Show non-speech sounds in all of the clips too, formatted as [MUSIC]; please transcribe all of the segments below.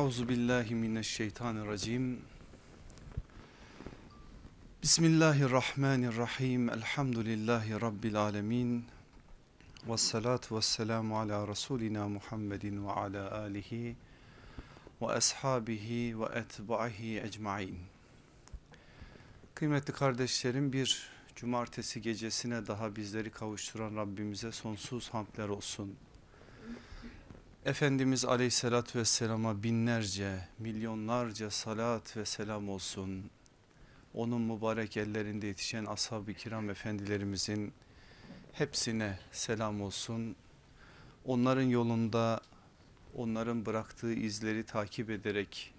Euzu billahi mineşşeytanirracim. Bismillahirrahmanirrahim. Elhamdülillahi rabbil alamin. Ves salatu vesselamu ala rasulina Muhammedin ve ala alihi ve ashabihi ve etbahi ecmaîn. Kıymetli kardeşlerim bir cumartesi gecesine daha bizleri kavuşturan Rabbimize sonsuz hamdler olsun. Efendimiz aleyhissalatü vesselama binlerce, milyonlarca salat ve selam olsun. Onun mübarek ellerinde yetişen ashab-ı kiram efendilerimizin hepsine selam olsun. Onların yolunda onların bıraktığı izleri takip ederek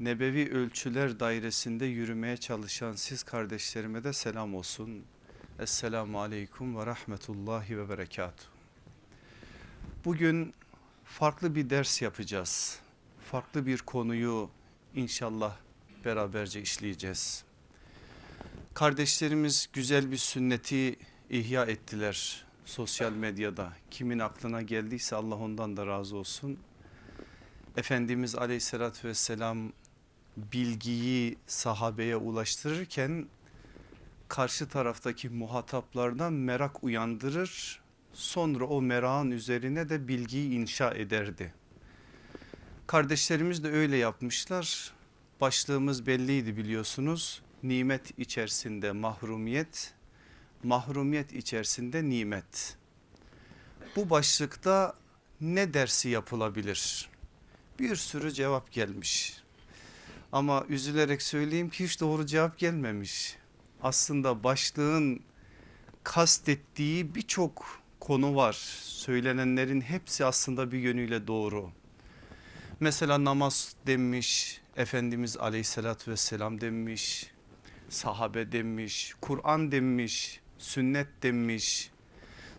nebevi ölçüler dairesinde yürümeye çalışan siz kardeşlerime de selam olsun. Esselamu aleyküm ve rahmetullahi ve berekatuhu. Bugün farklı bir ders yapacağız. Farklı bir konuyu inşallah beraberce işleyeceğiz. Kardeşlerimiz güzel bir sünneti ihya ettiler sosyal medyada. Kimin aklına geldiyse Allah ondan da razı olsun. Efendimiz aleyhissalatü vesselam bilgiyi sahabeye ulaştırırken karşı taraftaki muhataplardan merak uyandırır sonra o merakın üzerine de bilgiyi inşa ederdi. Kardeşlerimiz de öyle yapmışlar. Başlığımız belliydi biliyorsunuz. Nimet içerisinde mahrumiyet, mahrumiyet içerisinde nimet. Bu başlıkta ne dersi yapılabilir? Bir sürü cevap gelmiş. Ama üzülerek söyleyeyim ki hiç doğru cevap gelmemiş. Aslında başlığın kastettiği birçok konu var. Söylenenlerin hepsi aslında bir yönüyle doğru. Mesela namaz demiş, Efendimiz aleyhissalatü vesselam demiş, sahabe demiş, Kur'an demiş, sünnet demiş,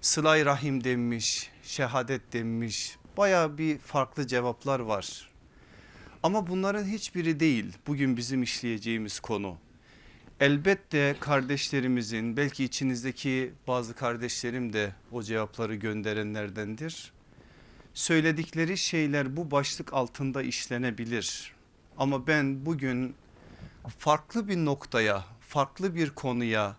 sılay rahim demiş, şehadet demiş. Baya bir farklı cevaplar var. Ama bunların hiçbiri değil bugün bizim işleyeceğimiz konu. Elbette kardeşlerimizin belki içinizdeki bazı kardeşlerim de o cevapları gönderenlerdendir. Söyledikleri şeyler bu başlık altında işlenebilir. Ama ben bugün farklı bir noktaya, farklı bir konuya,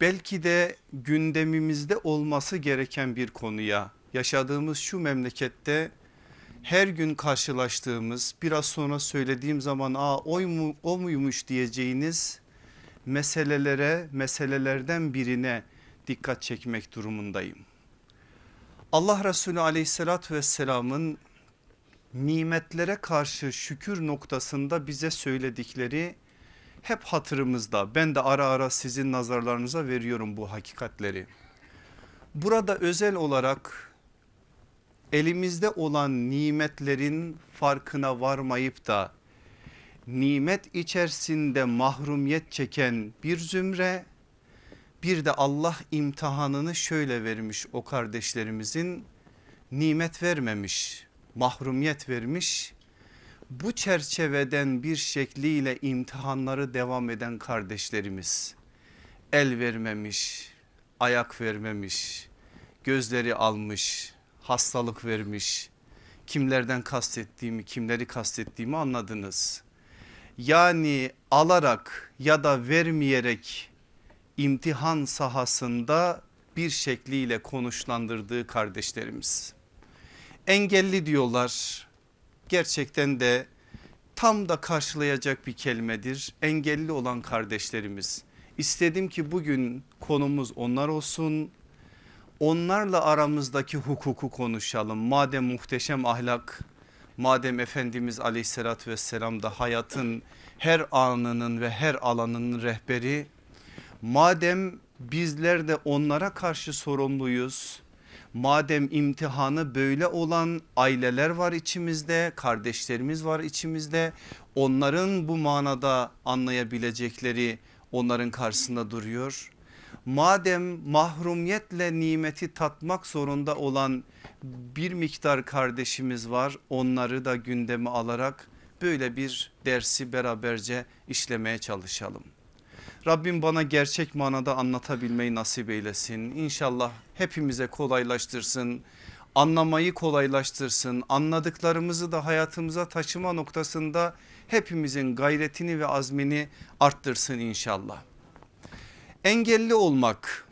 belki de gündemimizde olması gereken bir konuya, yaşadığımız şu memlekette her gün karşılaştığımız biraz sonra söylediğim zaman Aa, oy mu, o muymuş diyeceğiniz meselelere meselelerden birine dikkat çekmek durumundayım. Allah Resulü aleyhissalatü vesselamın nimetlere karşı şükür noktasında bize söyledikleri hep hatırımızda. Ben de ara ara sizin nazarlarınıza veriyorum bu hakikatleri. Burada özel olarak elimizde olan nimetlerin farkına varmayıp da nimet içerisinde mahrumiyet çeken bir zümre bir de Allah imtihanını şöyle vermiş o kardeşlerimizin nimet vermemiş mahrumiyet vermiş bu çerçeveden bir şekliyle imtihanları devam eden kardeşlerimiz el vermemiş ayak vermemiş gözleri almış hastalık vermiş kimlerden kastettiğimi kimleri kastettiğimi anladınız yani alarak ya da vermeyerek imtihan sahasında bir şekliyle konuşlandırdığı kardeşlerimiz. Engelli diyorlar gerçekten de tam da karşılayacak bir kelimedir. Engelli olan kardeşlerimiz. İstedim ki bugün konumuz onlar olsun. Onlarla aramızdaki hukuku konuşalım. Madem muhteşem ahlak madem Efendimiz aleyhissalatü vesselam da hayatın her anının ve her alanının rehberi madem bizler de onlara karşı sorumluyuz madem imtihanı böyle olan aileler var içimizde kardeşlerimiz var içimizde onların bu manada anlayabilecekleri onların karşısında duruyor madem mahrumiyetle nimeti tatmak zorunda olan bir miktar kardeşimiz var onları da gündeme alarak böyle bir dersi beraberce işlemeye çalışalım. Rabbim bana gerçek manada anlatabilmeyi nasip eylesin. İnşallah hepimize kolaylaştırsın. anlamayı kolaylaştırsın. Anladıklarımızı da hayatımıza taşıma noktasında hepimizin gayretini ve azmini arttırsın inşallah. Engelli olmak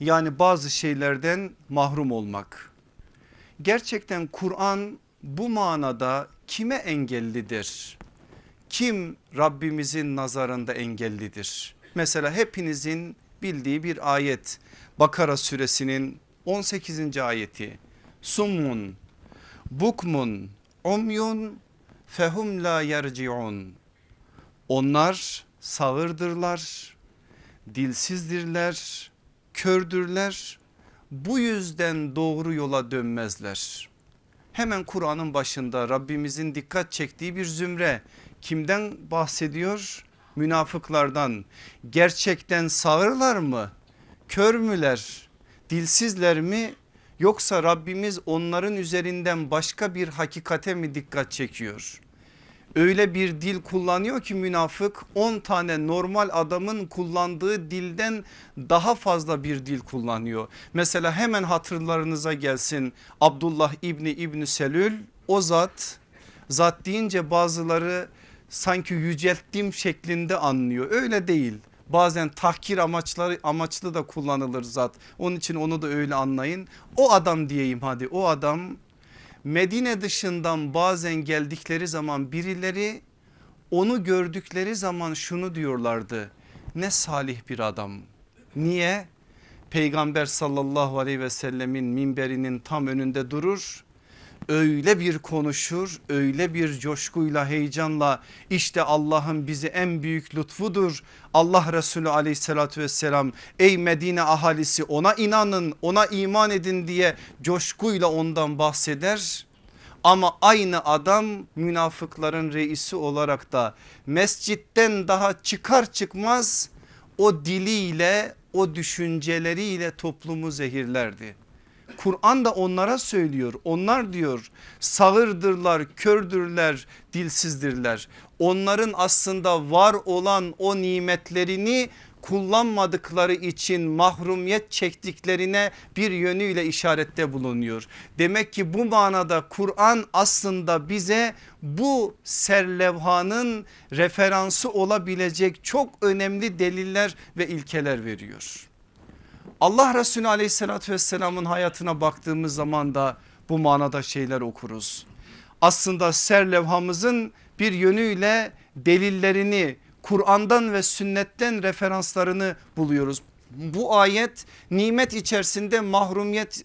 yani bazı şeylerden mahrum olmak. Gerçekten Kur'an bu manada kime engellidir? Kim Rabbimizin nazarında engellidir? Mesela hepinizin bildiği bir ayet Bakara suresinin 18. ayeti Summun bukmun umyun fehum la yerciun onlar sağırdırlar dilsizdirler kördürler bu yüzden doğru yola dönmezler. Hemen Kur'an'ın başında Rabbimizin dikkat çektiği bir zümre kimden bahsediyor? Münafıklardan gerçekten sağırlar mı? Kör müler? Dilsizler mi? Yoksa Rabbimiz onların üzerinden başka bir hakikate mi dikkat çekiyor? Öyle bir dil kullanıyor ki münafık 10 tane normal adamın kullandığı dilden daha fazla bir dil kullanıyor. Mesela hemen hatırlarınıza gelsin Abdullah İbni İbni Selül o zat zat deyince bazıları sanki yücelttiğim şeklinde anlıyor öyle değil. Bazen tahkir amaçları amaçlı da kullanılır zat. Onun için onu da öyle anlayın. O adam diyeyim hadi o adam Medine dışından bazen geldikleri zaman birileri onu gördükleri zaman şunu diyorlardı. Ne salih bir adam. Niye? Peygamber sallallahu aleyhi ve sellemin minberinin tam önünde durur öyle bir konuşur öyle bir coşkuyla heyecanla işte Allah'ın bizi en büyük lütfudur. Allah Resulü aleyhissalatü vesselam ey Medine ahalisi ona inanın ona iman edin diye coşkuyla ondan bahseder. Ama aynı adam münafıkların reisi olarak da mescitten daha çıkar çıkmaz o diliyle o düşünceleriyle toplumu zehirlerdi. Kur'an da onlara söylüyor. Onlar diyor sağırdırlar, kördürler, dilsizdirler. Onların aslında var olan o nimetlerini kullanmadıkları için mahrumiyet çektiklerine bir yönüyle işarette bulunuyor. Demek ki bu manada Kur'an aslında bize bu serlevhanın referansı olabilecek çok önemli deliller ve ilkeler veriyor. Allah Resulü aleyhissalatü vesselamın hayatına baktığımız zaman da bu manada şeyler okuruz. Aslında serlevhamızın bir yönüyle delillerini Kur'an'dan ve sünnetten referanslarını buluyoruz. Bu ayet nimet içerisinde mahrumiyet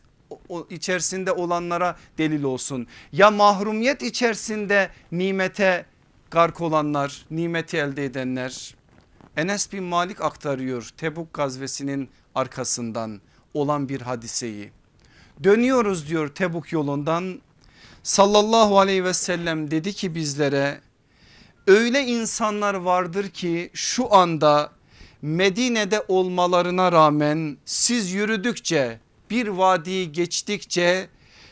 içerisinde olanlara delil olsun. Ya mahrumiyet içerisinde nimete gark olanlar, nimeti elde edenler. Enes bin Malik aktarıyor Tebuk gazvesinin arkasından olan bir hadiseyi. Dönüyoruz diyor Tebuk yolundan sallallahu aleyhi ve sellem dedi ki bizlere öyle insanlar vardır ki şu anda Medine'de olmalarına rağmen siz yürüdükçe bir vadiyi geçtikçe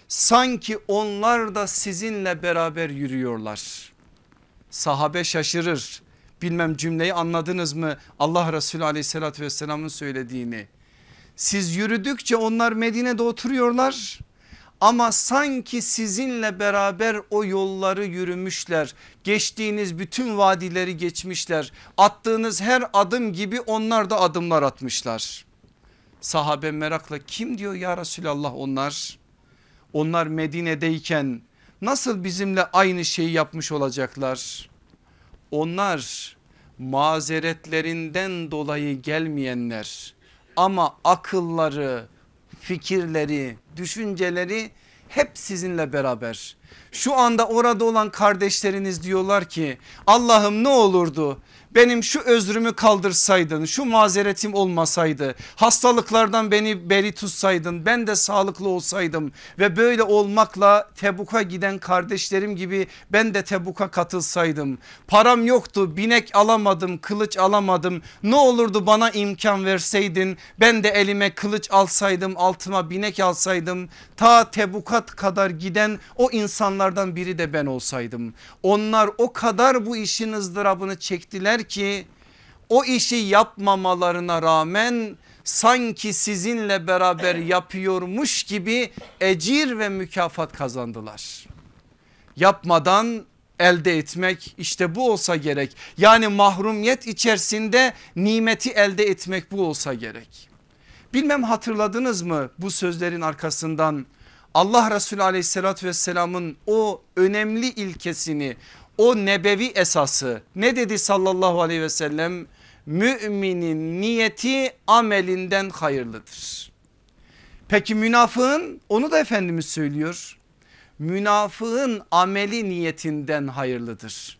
sanki onlar da sizinle beraber yürüyorlar. Sahabe şaşırır. Bilmem cümleyi anladınız mı? Allah Resulü aleyhissalatü vesselamın söylediğini. Siz yürüdükçe onlar Medine'de oturuyorlar ama sanki sizinle beraber o yolları yürümüşler. Geçtiğiniz bütün vadileri geçmişler. Attığınız her adım gibi onlar da adımlar atmışlar. Sahabe merakla kim diyor ya Resulallah onlar? Onlar Medine'deyken nasıl bizimle aynı şeyi yapmış olacaklar? Onlar mazeretlerinden dolayı gelmeyenler ama akılları, fikirleri, düşünceleri hep sizinle beraber. Şu anda orada olan kardeşleriniz diyorlar ki Allah'ım ne olurdu benim şu özrümü kaldırsaydın şu mazeretim olmasaydı hastalıklardan beni beri tutsaydın ben de sağlıklı olsaydım ve böyle olmakla Tebuk'a giden kardeşlerim gibi ben de Tebuk'a katılsaydım. Param yoktu binek alamadım kılıç alamadım. Ne olurdu bana imkan verseydin ben de elime kılıç alsaydım altıma binek alsaydım. Ta Tebuk'a kadar giden o insanlardan biri de ben olsaydım. Onlar o kadar bu işin ızdırabını çektiler ki o işi yapmamalarına rağmen sanki sizinle beraber [LAUGHS] yapıyormuş gibi ecir ve mükafat kazandılar. Yapmadan elde etmek işte bu olsa gerek. Yani mahrumiyet içerisinde nimeti elde etmek bu olsa gerek. Bilmem hatırladınız mı bu sözlerin arkasından Allah Resulü aleyhissalatü vesselamın o önemli ilkesini o nebevi esası ne dedi sallallahu aleyhi ve sellem? Müminin niyeti amelinden hayırlıdır. Peki münafığın onu da Efendimiz söylüyor. Münafığın ameli niyetinden hayırlıdır.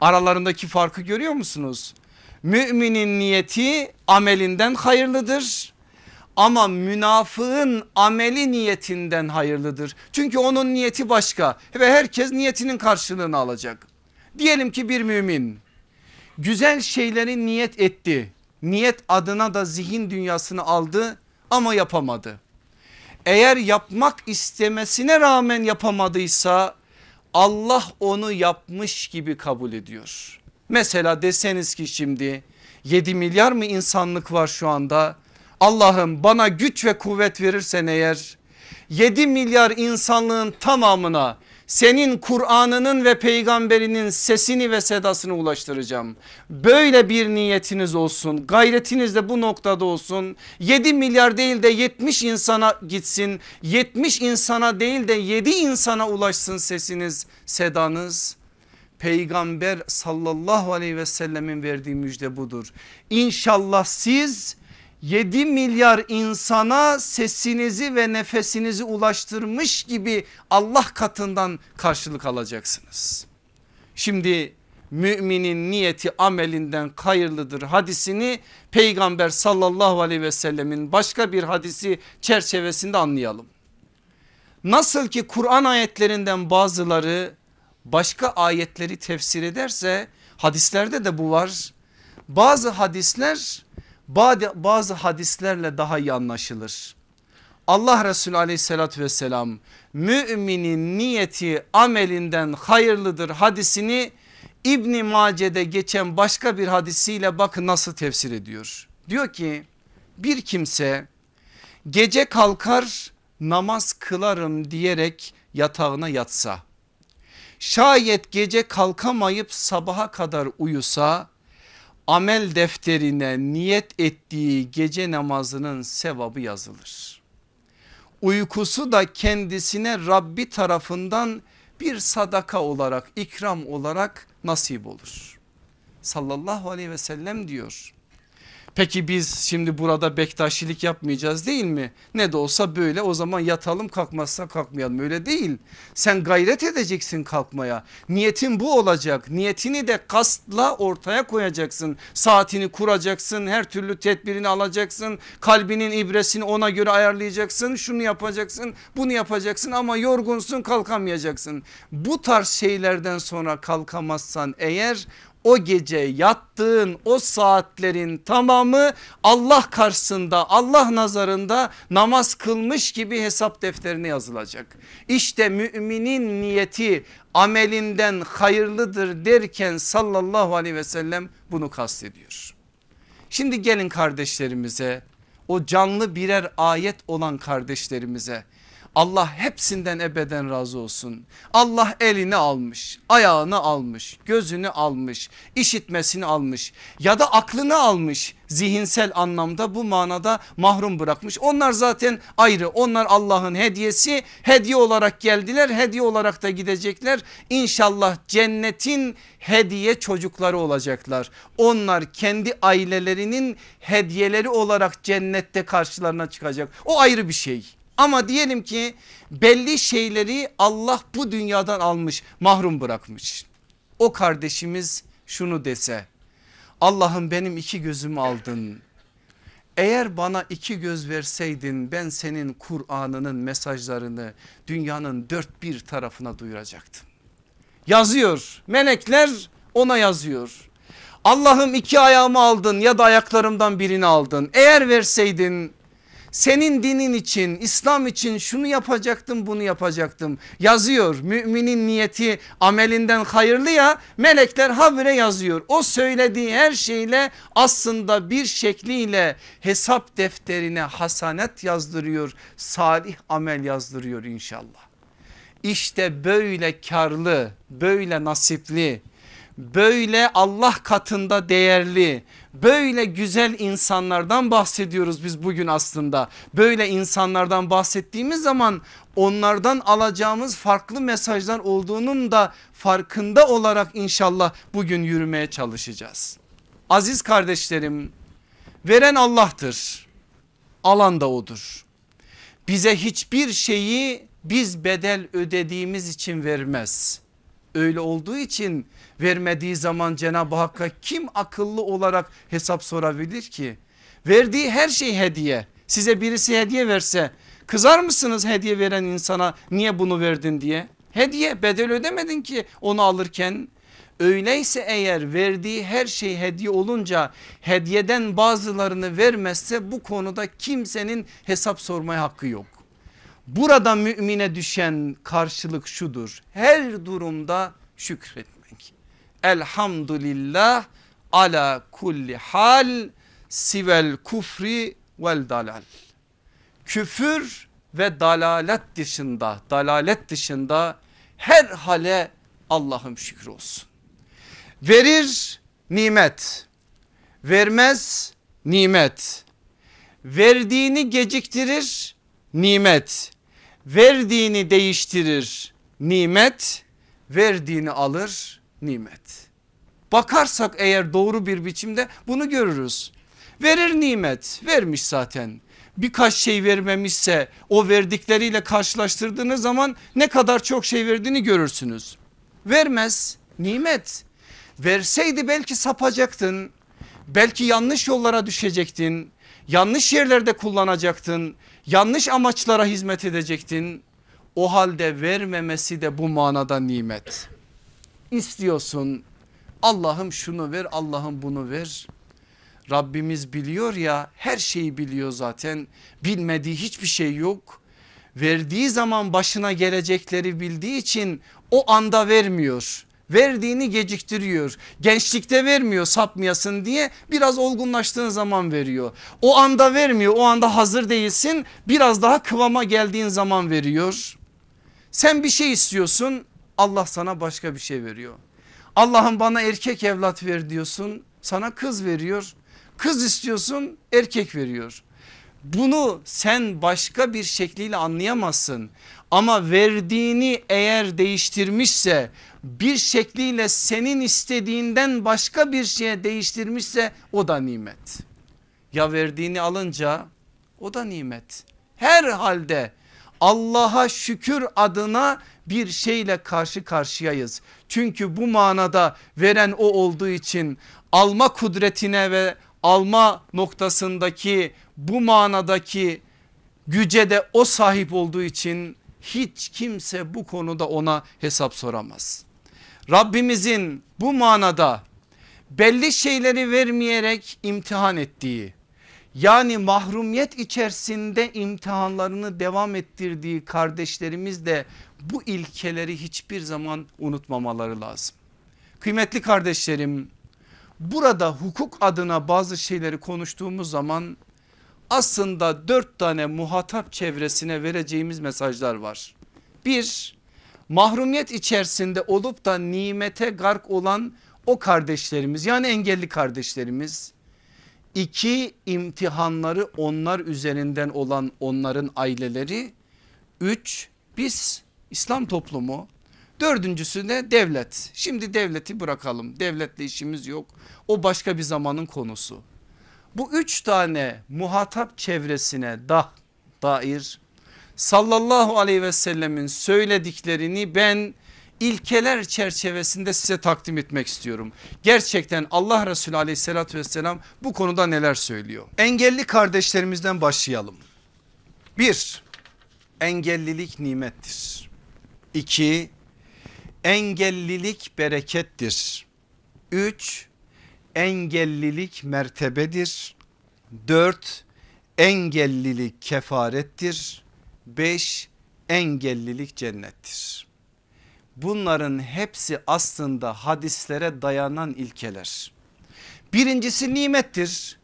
Aralarındaki farkı görüyor musunuz? Müminin niyeti amelinden hayırlıdır ama münafığın ameli niyetinden hayırlıdır. Çünkü onun niyeti başka ve herkes niyetinin karşılığını alacak. Diyelim ki bir mümin güzel şeyleri niyet etti. Niyet adına da zihin dünyasını aldı ama yapamadı. Eğer yapmak istemesine rağmen yapamadıysa Allah onu yapmış gibi kabul ediyor. Mesela deseniz ki şimdi 7 milyar mı insanlık var şu anda? Allah'ım bana güç ve kuvvet verirsen eğer 7 milyar insanlığın tamamına senin Kur'an'ının ve peygamberinin sesini ve sedasını ulaştıracağım. Böyle bir niyetiniz olsun gayretiniz de bu noktada olsun 7 milyar değil de 70 insana gitsin 70 insana değil de 7 insana ulaşsın sesiniz sedanız. Peygamber sallallahu aleyhi ve sellemin verdiği müjde budur. İnşallah siz 7 milyar insana sesinizi ve nefesinizi ulaştırmış gibi Allah katından karşılık alacaksınız. Şimdi müminin niyeti amelinden hayırlıdır hadisini peygamber sallallahu aleyhi ve sellemin başka bir hadisi çerçevesinde anlayalım. Nasıl ki Kur'an ayetlerinden bazıları başka ayetleri tefsir ederse hadislerde de bu var. Bazı hadisler bazı hadislerle daha iyi anlaşılır. Allah Resulü aleyhissalatü vesselam müminin niyeti amelinden hayırlıdır hadisini İbni Mace'de geçen başka bir hadisiyle bakın nasıl tefsir ediyor. Diyor ki bir kimse gece kalkar namaz kılarım diyerek yatağına yatsa şayet gece kalkamayıp sabaha kadar uyusa amel defterine niyet ettiği gece namazının sevabı yazılır. Uykusu da kendisine Rabbi tarafından bir sadaka olarak ikram olarak nasip olur. Sallallahu aleyhi ve sellem diyor. Peki biz şimdi burada bektaşilik yapmayacağız değil mi? Ne de olsa böyle o zaman yatalım kalkmazsa kalkmayalım öyle değil. Sen gayret edeceksin kalkmaya. Niyetin bu olacak. Niyetini de kastla ortaya koyacaksın. Saatini kuracaksın. Her türlü tedbirini alacaksın. Kalbinin ibresini ona göre ayarlayacaksın. Şunu yapacaksın bunu yapacaksın ama yorgunsun kalkamayacaksın. Bu tarz şeylerden sonra kalkamazsan eğer o gece yattığın o saatlerin tamamı Allah karşısında Allah nazarında namaz kılmış gibi hesap defterine yazılacak. İşte müminin niyeti amelinden hayırlıdır derken sallallahu aleyhi ve sellem bunu kastediyor. Şimdi gelin kardeşlerimize o canlı birer ayet olan kardeşlerimize Allah hepsinden ebeden razı olsun. Allah elini almış, ayağını almış, gözünü almış, işitmesini almış ya da aklını almış. Zihinsel anlamda bu manada mahrum bırakmış. Onlar zaten ayrı. Onlar Allah'ın hediyesi. Hediye olarak geldiler, hediye olarak da gidecekler. İnşallah cennetin hediye çocukları olacaklar. Onlar kendi ailelerinin hediyeleri olarak cennette karşılarına çıkacak. O ayrı bir şey. Ama diyelim ki belli şeyleri Allah bu dünyadan almış mahrum bırakmış. O kardeşimiz şunu dese Allah'ım benim iki gözümü aldın. Eğer bana iki göz verseydin ben senin Kur'an'ının mesajlarını dünyanın dört bir tarafına duyuracaktım. Yazıyor melekler ona yazıyor. Allah'ım iki ayağımı aldın ya da ayaklarımdan birini aldın. Eğer verseydin senin dinin için İslam için şunu yapacaktım bunu yapacaktım yazıyor. Müminin niyeti amelinden hayırlı ya melekler habire yazıyor. O söylediği her şeyle aslında bir şekliyle hesap defterine hasanet yazdırıyor. Salih amel yazdırıyor inşallah. İşte böyle karlı böyle nasipli böyle Allah katında değerli böyle güzel insanlardan bahsediyoruz biz bugün aslında. Böyle insanlardan bahsettiğimiz zaman onlardan alacağımız farklı mesajlar olduğunun da farkında olarak inşallah bugün yürümeye çalışacağız. Aziz kardeşlerim veren Allah'tır alan da odur. Bize hiçbir şeyi biz bedel ödediğimiz için vermez. Öyle olduğu için vermediği zaman Cenab-ı Hakk'a kim akıllı olarak hesap sorabilir ki? Verdiği her şey hediye. Size birisi hediye verse kızar mısınız hediye veren insana niye bunu verdin diye? Hediye bedel ödemedin ki onu alırken. Öyleyse eğer verdiği her şey hediye olunca hediyeden bazılarını vermezse bu konuda kimsenin hesap sormaya hakkı yok. Burada mümine düşen karşılık şudur. Her durumda şükretmek. Elhamdülillah ala kulli hal sivel kufri vel dalal. Küfür ve dalalet dışında dalalet dışında her hale Allah'ım şükür olsun. Verir nimet vermez nimet verdiğini geciktirir nimet verdiğini değiştirir nimet verdiğini alır nimet. Bakarsak eğer doğru bir biçimde bunu görürüz. Verir nimet vermiş zaten birkaç şey vermemişse o verdikleriyle karşılaştırdığınız zaman ne kadar çok şey verdiğini görürsünüz. Vermez nimet verseydi belki sapacaktın belki yanlış yollara düşecektin yanlış yerlerde kullanacaktın yanlış amaçlara hizmet edecektin o halde vermemesi de bu manada nimet. İstiyorsun Allah'ım şunu ver Allah'ım bunu ver. Rabbimiz biliyor ya her şeyi biliyor zaten bilmediği hiçbir şey yok. Verdiği zaman başına gelecekleri bildiği için o anda vermiyor verdiğini geciktiriyor. Gençlikte vermiyor sapmayasın diye biraz olgunlaştığın zaman veriyor. O anda vermiyor o anda hazır değilsin biraz daha kıvama geldiğin zaman veriyor. Sen bir şey istiyorsun Allah sana başka bir şey veriyor. Allah'ım bana erkek evlat ver diyorsun sana kız veriyor. Kız istiyorsun erkek veriyor. Bunu sen başka bir şekliyle anlayamazsın. Ama verdiğini eğer değiştirmişse bir şekliyle senin istediğinden başka bir şeye değiştirmişse o da nimet. Ya verdiğini alınca o da nimet. Her halde Allah'a şükür adına bir şeyle karşı karşıyayız. Çünkü bu manada veren o olduğu için alma kudretine ve alma noktasındaki bu manadaki güce de o sahip olduğu için hiç kimse bu konuda ona hesap soramaz. Rabbimizin bu manada belli şeyleri vermeyerek imtihan ettiği yani mahrumiyet içerisinde imtihanlarını devam ettirdiği kardeşlerimiz de bu ilkeleri hiçbir zaman unutmamaları lazım. Kıymetli kardeşlerim burada hukuk adına bazı şeyleri konuştuğumuz zaman aslında dört tane muhatap çevresine vereceğimiz mesajlar var. Bir mahrumiyet içerisinde olup da nimete gark olan o kardeşlerimiz yani engelli kardeşlerimiz. İki imtihanları onlar üzerinden olan onların aileleri. Üç biz İslam toplumu. Dördüncüsü de devlet. Şimdi devleti bırakalım. Devletle işimiz yok. O başka bir zamanın konusu. Bu üç tane muhatap çevresine da dair sallallahu aleyhi ve sellemin söylediklerini ben ilkeler çerçevesinde size takdim etmek istiyorum. Gerçekten Allah Resulü aleyhissalatü vesselam bu konuda neler söylüyor? Engelli kardeşlerimizden başlayalım. Bir, engellilik nimettir. İki, engellilik berekettir. Üç, engellilik mertebedir. Dört, engellilik kefarettir. Beş engellilik cennettir. Bunların hepsi aslında hadislere dayanan ilkeler. Birincisi nimettir.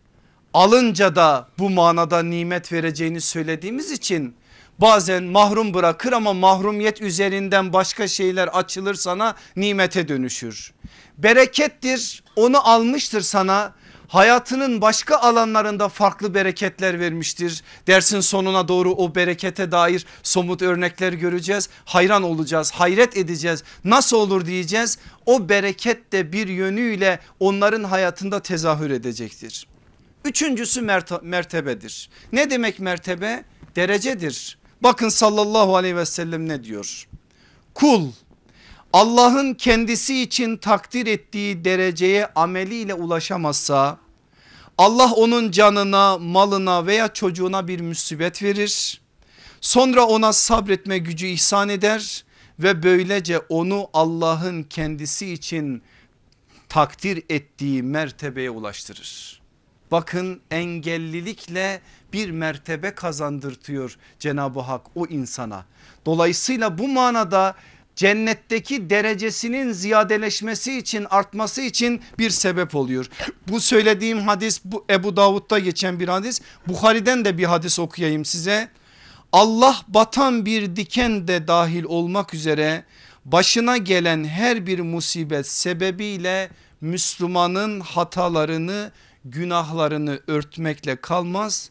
Alınca da bu manada nimet vereceğini söylediğimiz için bazen mahrum bırakır ama mahrumiyet üzerinden başka şeyler açılır sana nimete dönüşür. Berekettir onu almıştır sana hayatının başka alanlarında farklı bereketler vermiştir. Dersin sonuna doğru o berekete dair somut örnekler göreceğiz. Hayran olacağız, hayret edeceğiz. Nasıl olur diyeceğiz. O bereket de bir yönüyle onların hayatında tezahür edecektir. Üçüncüsü mertebedir. Ne demek mertebe? Derecedir. Bakın sallallahu aleyhi ve sellem ne diyor? Kul Allah'ın kendisi için takdir ettiği dereceye ameliyle ulaşamazsa Allah onun canına, malına veya çocuğuna bir musibet verir. Sonra ona sabretme gücü ihsan eder ve böylece onu Allah'ın kendisi için takdir ettiği mertebeye ulaştırır. Bakın engellilikle bir mertebe kazandırtıyor Cenab-ı Hak o insana. Dolayısıyla bu manada cennetteki derecesinin ziyadeleşmesi için artması için bir sebep oluyor. Bu söylediğim hadis bu Ebu Davud'da geçen bir hadis. Bukhari'den de bir hadis okuyayım size. Allah batan bir diken de dahil olmak üzere başına gelen her bir musibet sebebiyle Müslümanın hatalarını günahlarını örtmekle kalmaz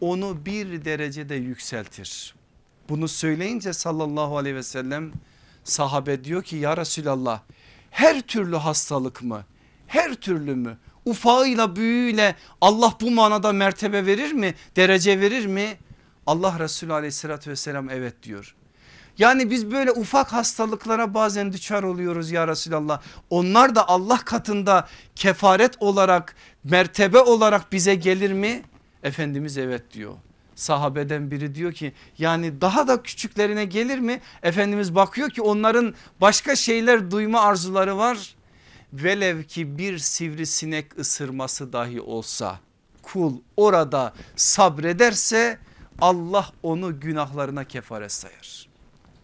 onu bir derecede yükseltir. Bunu söyleyince sallallahu aleyhi ve sellem sahabe diyor ki ya Resulallah her türlü hastalık mı? Her türlü mü? Ufağıyla büyüğüyle Allah bu manada mertebe verir mi? Derece verir mi? Allah Resulü aleyhissalatü vesselam evet diyor. Yani biz böyle ufak hastalıklara bazen düşer oluyoruz ya Resulallah. Onlar da Allah katında kefaret olarak mertebe olarak bize gelir mi? Efendimiz evet diyor sahabeden biri diyor ki yani daha da küçüklerine gelir mi? Efendimiz bakıyor ki onların başka şeyler duyma arzuları var. Velev ki bir sivrisinek ısırması dahi olsa kul orada sabrederse Allah onu günahlarına kefaret sayar.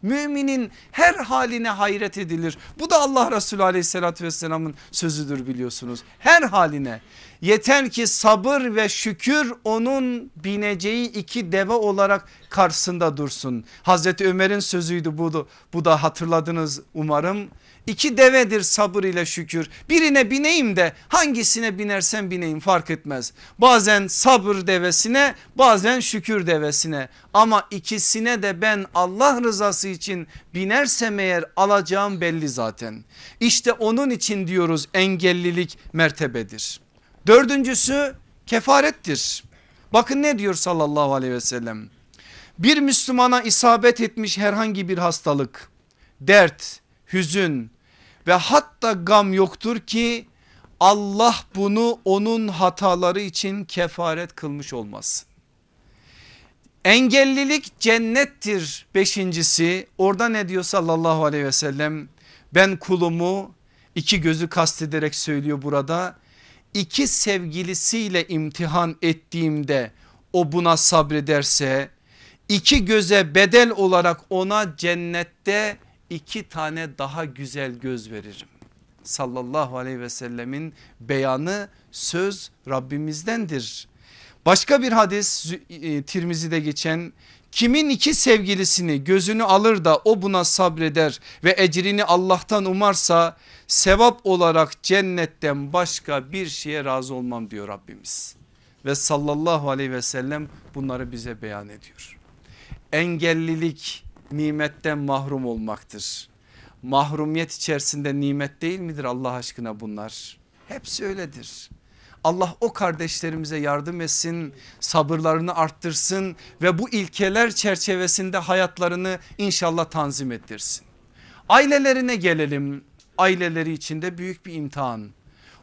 Müminin her haline hayret edilir. Bu da Allah Resulü aleyhissalatü vesselamın sözüdür biliyorsunuz. Her haline yeter ki sabır ve şükür onun bineceği iki deve olarak karşısında dursun. Hazreti Ömer'in sözüydü bu, bu da hatırladınız umarım. İki devedir sabır ile şükür. Birine bineyim de hangisine binersen bineyim fark etmez. Bazen sabır devesine bazen şükür devesine. Ama ikisine de ben Allah rızası için binersem eğer alacağım belli zaten. İşte onun için diyoruz engellilik mertebedir. Dördüncüsü kefarettir. Bakın ne diyor sallallahu aleyhi ve sellem. Bir Müslümana isabet etmiş herhangi bir hastalık, dert, hüzün, ve hatta gam yoktur ki Allah bunu onun hataları için kefaret kılmış olmasın. Engellilik cennettir beşincisi. Orada ne diyor sallallahu aleyhi ve sellem? Ben kulumu iki gözü kastederek söylüyor burada. İki sevgilisiyle imtihan ettiğimde o buna sabrederse iki göze bedel olarak ona cennette iki tane daha güzel göz veririm. Sallallahu aleyhi ve sellemin beyanı söz Rabbimizdendir. Başka bir hadis e, Tirmizi'de geçen kimin iki sevgilisini gözünü alır da o buna sabreder ve ecrini Allah'tan umarsa sevap olarak cennetten başka bir şeye razı olmam diyor Rabbimiz. Ve sallallahu aleyhi ve sellem bunları bize beyan ediyor. Engellilik nimetten mahrum olmaktır. Mahrumiyet içerisinde nimet değil midir Allah aşkına bunlar? Hepsi öyledir. Allah o kardeşlerimize yardım etsin, sabırlarını arttırsın ve bu ilkeler çerçevesinde hayatlarını inşallah tanzim ettirsin. Ailelerine gelelim. Aileleri içinde büyük bir imtihan.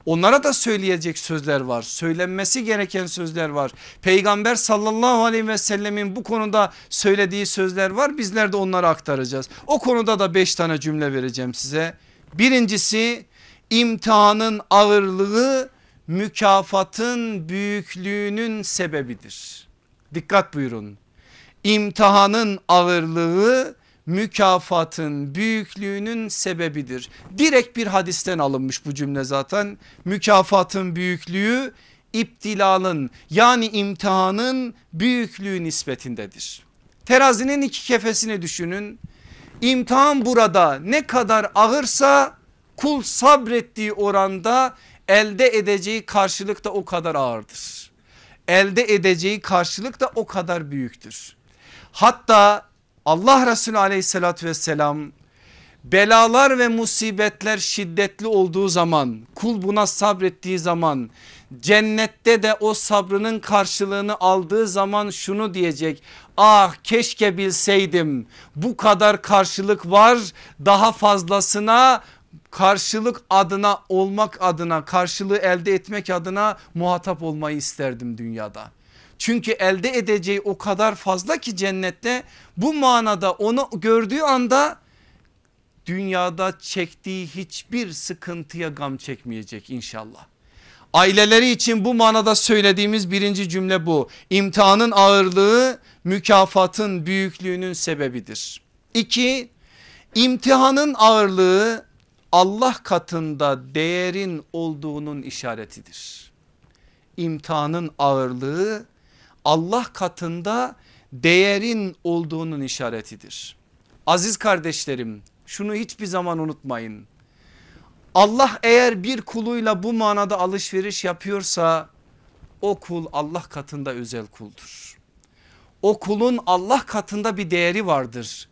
Onlara da söyleyecek sözler var. Söylenmesi gereken sözler var. Peygamber sallallahu aleyhi ve sellemin bu konuda söylediği sözler var. Bizler de onları aktaracağız. O konuda da beş tane cümle vereceğim size. Birincisi imtihanın ağırlığı mükafatın büyüklüğünün sebebidir. Dikkat buyurun. İmtihanın ağırlığı mükafatın büyüklüğünün sebebidir. Direkt bir hadisten alınmış bu cümle zaten. Mükafatın büyüklüğü iptilalın yani imtihanın büyüklüğü nispetindedir. Terazinin iki kefesini düşünün. İmtihan burada ne kadar ağırsa kul sabrettiği oranda elde edeceği karşılık da o kadar ağırdır. Elde edeceği karşılık da o kadar büyüktür. Hatta Allah Resulü aleyhissalatü vesselam belalar ve musibetler şiddetli olduğu zaman kul buna sabrettiği zaman cennette de o sabrının karşılığını aldığı zaman şunu diyecek ah keşke bilseydim bu kadar karşılık var daha fazlasına karşılık adına olmak adına karşılığı elde etmek adına muhatap olmayı isterdim dünyada. Çünkü elde edeceği o kadar fazla ki cennette bu manada onu gördüğü anda dünyada çektiği hiçbir sıkıntıya gam çekmeyecek inşallah. Aileleri için bu manada söylediğimiz birinci cümle bu. İmtihanın ağırlığı mükafatın büyüklüğünün sebebidir. İki, imtihanın ağırlığı Allah katında değerin olduğunun işaretidir. İmtihanın ağırlığı Allah katında değerin olduğunun işaretidir. Aziz kardeşlerim şunu hiçbir zaman unutmayın. Allah eğer bir kuluyla bu manada alışveriş yapıyorsa o kul Allah katında özel kuldur. O kulun Allah katında bir değeri vardır.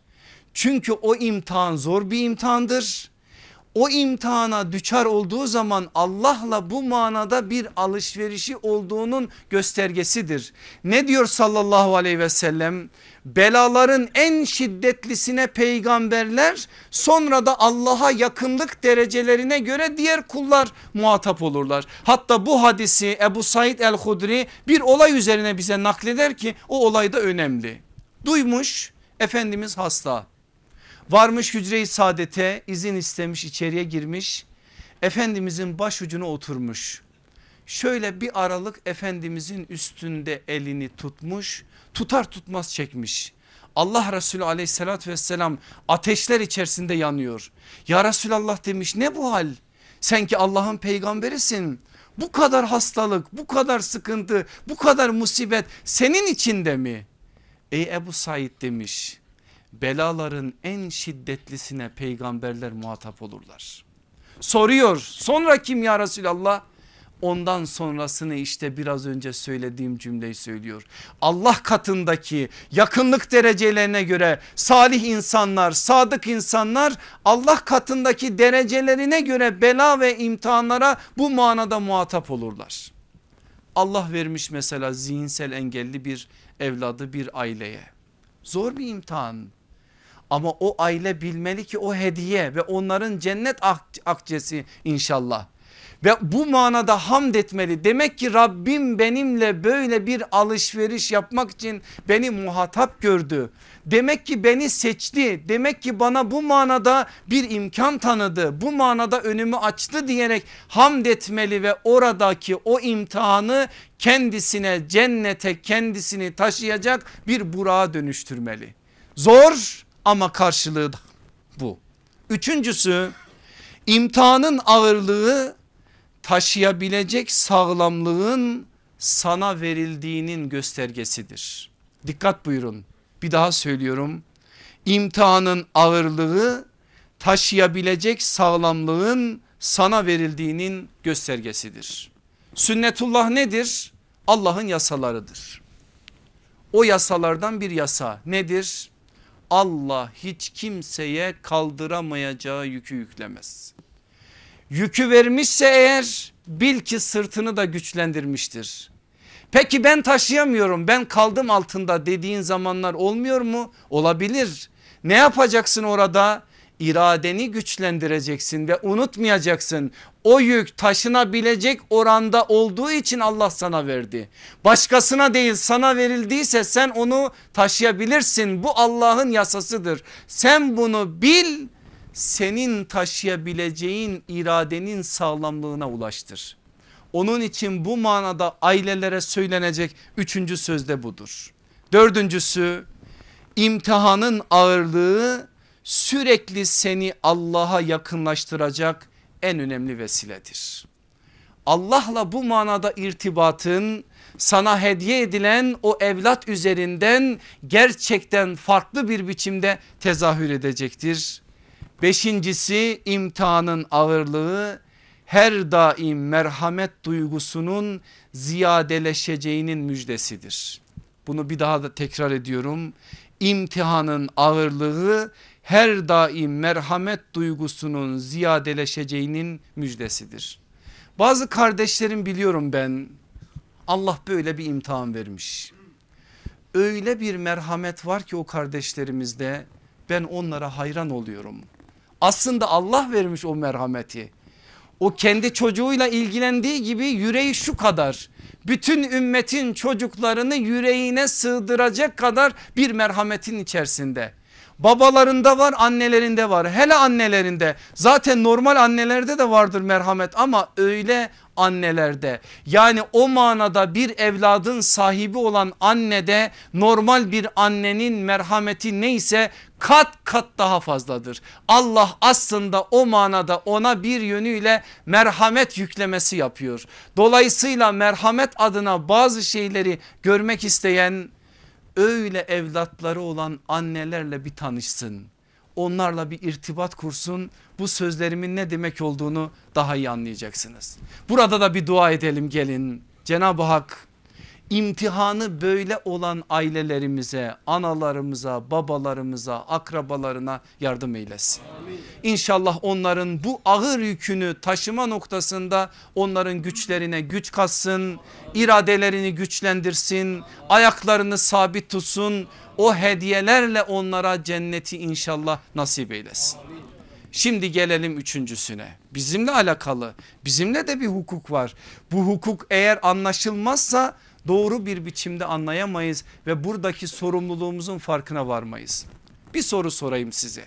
Çünkü o imtihan zor bir imtihandır o imtihana düçar olduğu zaman Allah'la bu manada bir alışverişi olduğunun göstergesidir. Ne diyor sallallahu aleyhi ve sellem? Belaların en şiddetlisine peygamberler sonra da Allah'a yakınlık derecelerine göre diğer kullar muhatap olurlar. Hatta bu hadisi Ebu Said el-Hudri bir olay üzerine bize nakleder ki o olay da önemli. Duymuş Efendimiz hasta Varmış hücre-i saadete izin istemiş içeriye girmiş. Efendimizin başucuna oturmuş. Şöyle bir aralık Efendimizin üstünde elini tutmuş tutar tutmaz çekmiş. Allah Resulü aleyhissalatü vesselam ateşler içerisinde yanıyor. Ya Resulallah demiş ne bu hal? Sen ki Allah'ın peygamberisin. Bu kadar hastalık, bu kadar sıkıntı, bu kadar musibet senin içinde mi? Ey Ebu Said demiş belaların en şiddetlisine peygamberler muhatap olurlar. Soruyor sonra kim ya Resulallah? Ondan sonrasını işte biraz önce söylediğim cümleyi söylüyor. Allah katındaki yakınlık derecelerine göre salih insanlar, sadık insanlar Allah katındaki derecelerine göre bela ve imtihanlara bu manada muhatap olurlar. Allah vermiş mesela zihinsel engelli bir evladı bir aileye. Zor bir imtihan ama o aile bilmeli ki o hediye ve onların cennet akçesi inşallah. Ve bu manada hamd etmeli. Demek ki Rabbim benimle böyle bir alışveriş yapmak için beni muhatap gördü. Demek ki beni seçti. Demek ki bana bu manada bir imkan tanıdı. Bu manada önümü açtı diyerek hamd etmeli ve oradaki o imtihanı kendisine cennete kendisini taşıyacak bir burağa dönüştürmeli. Zor ama karşılığı da bu. Üçüncüsü imtihanın ağırlığı taşıyabilecek sağlamlığın sana verildiğinin göstergesidir. Dikkat buyurun bir daha söylüyorum. İmtihanın ağırlığı taşıyabilecek sağlamlığın sana verildiğinin göstergesidir. Sünnetullah nedir? Allah'ın yasalarıdır. O yasalardan bir yasa nedir? Allah hiç kimseye kaldıramayacağı yükü yüklemez. Yükü vermişse eğer bil ki sırtını da güçlendirmiştir. Peki ben taşıyamıyorum ben kaldım altında dediğin zamanlar olmuyor mu? Olabilir. Ne yapacaksın orada? iradeni güçlendireceksin ve unutmayacaksın. O yük taşınabilecek oranda olduğu için Allah sana verdi. Başkasına değil sana verildiyse sen onu taşıyabilirsin. Bu Allah'ın yasasıdır. Sen bunu bil senin taşıyabileceğin iradenin sağlamlığına ulaştır. Onun için bu manada ailelere söylenecek üçüncü sözde budur. Dördüncüsü imtihanın ağırlığı sürekli seni Allah'a yakınlaştıracak en önemli vesiledir. Allah'la bu manada irtibatın sana hediye edilen o evlat üzerinden gerçekten farklı bir biçimde tezahür edecektir. Beşincisi imtihanın ağırlığı her daim merhamet duygusunun ziyadeleşeceğinin müjdesidir. Bunu bir daha da tekrar ediyorum. İmtihanın ağırlığı her daim merhamet duygusunun ziyadeleşeceğinin müjdesidir. Bazı kardeşlerim biliyorum ben Allah böyle bir imtihan vermiş. Öyle bir merhamet var ki o kardeşlerimizde ben onlara hayran oluyorum. Aslında Allah vermiş o merhameti. O kendi çocuğuyla ilgilendiği gibi yüreği şu kadar. Bütün ümmetin çocuklarını yüreğine sığdıracak kadar bir merhametin içerisinde. Babalarında var annelerinde var hele annelerinde zaten normal annelerde de vardır merhamet ama öyle annelerde yani o manada bir evladın sahibi olan annede normal bir annenin merhameti neyse kat kat daha fazladır. Allah aslında o manada ona bir yönüyle merhamet yüklemesi yapıyor. Dolayısıyla merhamet adına bazı şeyleri görmek isteyen öyle evlatları olan annelerle bir tanışsın. Onlarla bir irtibat kursun. Bu sözlerimin ne demek olduğunu daha iyi anlayacaksınız. Burada da bir dua edelim gelin. Cenab-ı Hak imtihanı böyle olan ailelerimize, analarımıza, babalarımıza, akrabalarına yardım eylesin. İnşallah onların bu ağır yükünü taşıma noktasında onların güçlerine güç katsın, iradelerini güçlendirsin, ayaklarını sabit tutsun. O hediyelerle onlara cenneti inşallah nasip eylesin. Şimdi gelelim üçüncüsüne bizimle alakalı bizimle de bir hukuk var. Bu hukuk eğer anlaşılmazsa doğru bir biçimde anlayamayız ve buradaki sorumluluğumuzun farkına varmayız. Bir soru sorayım size.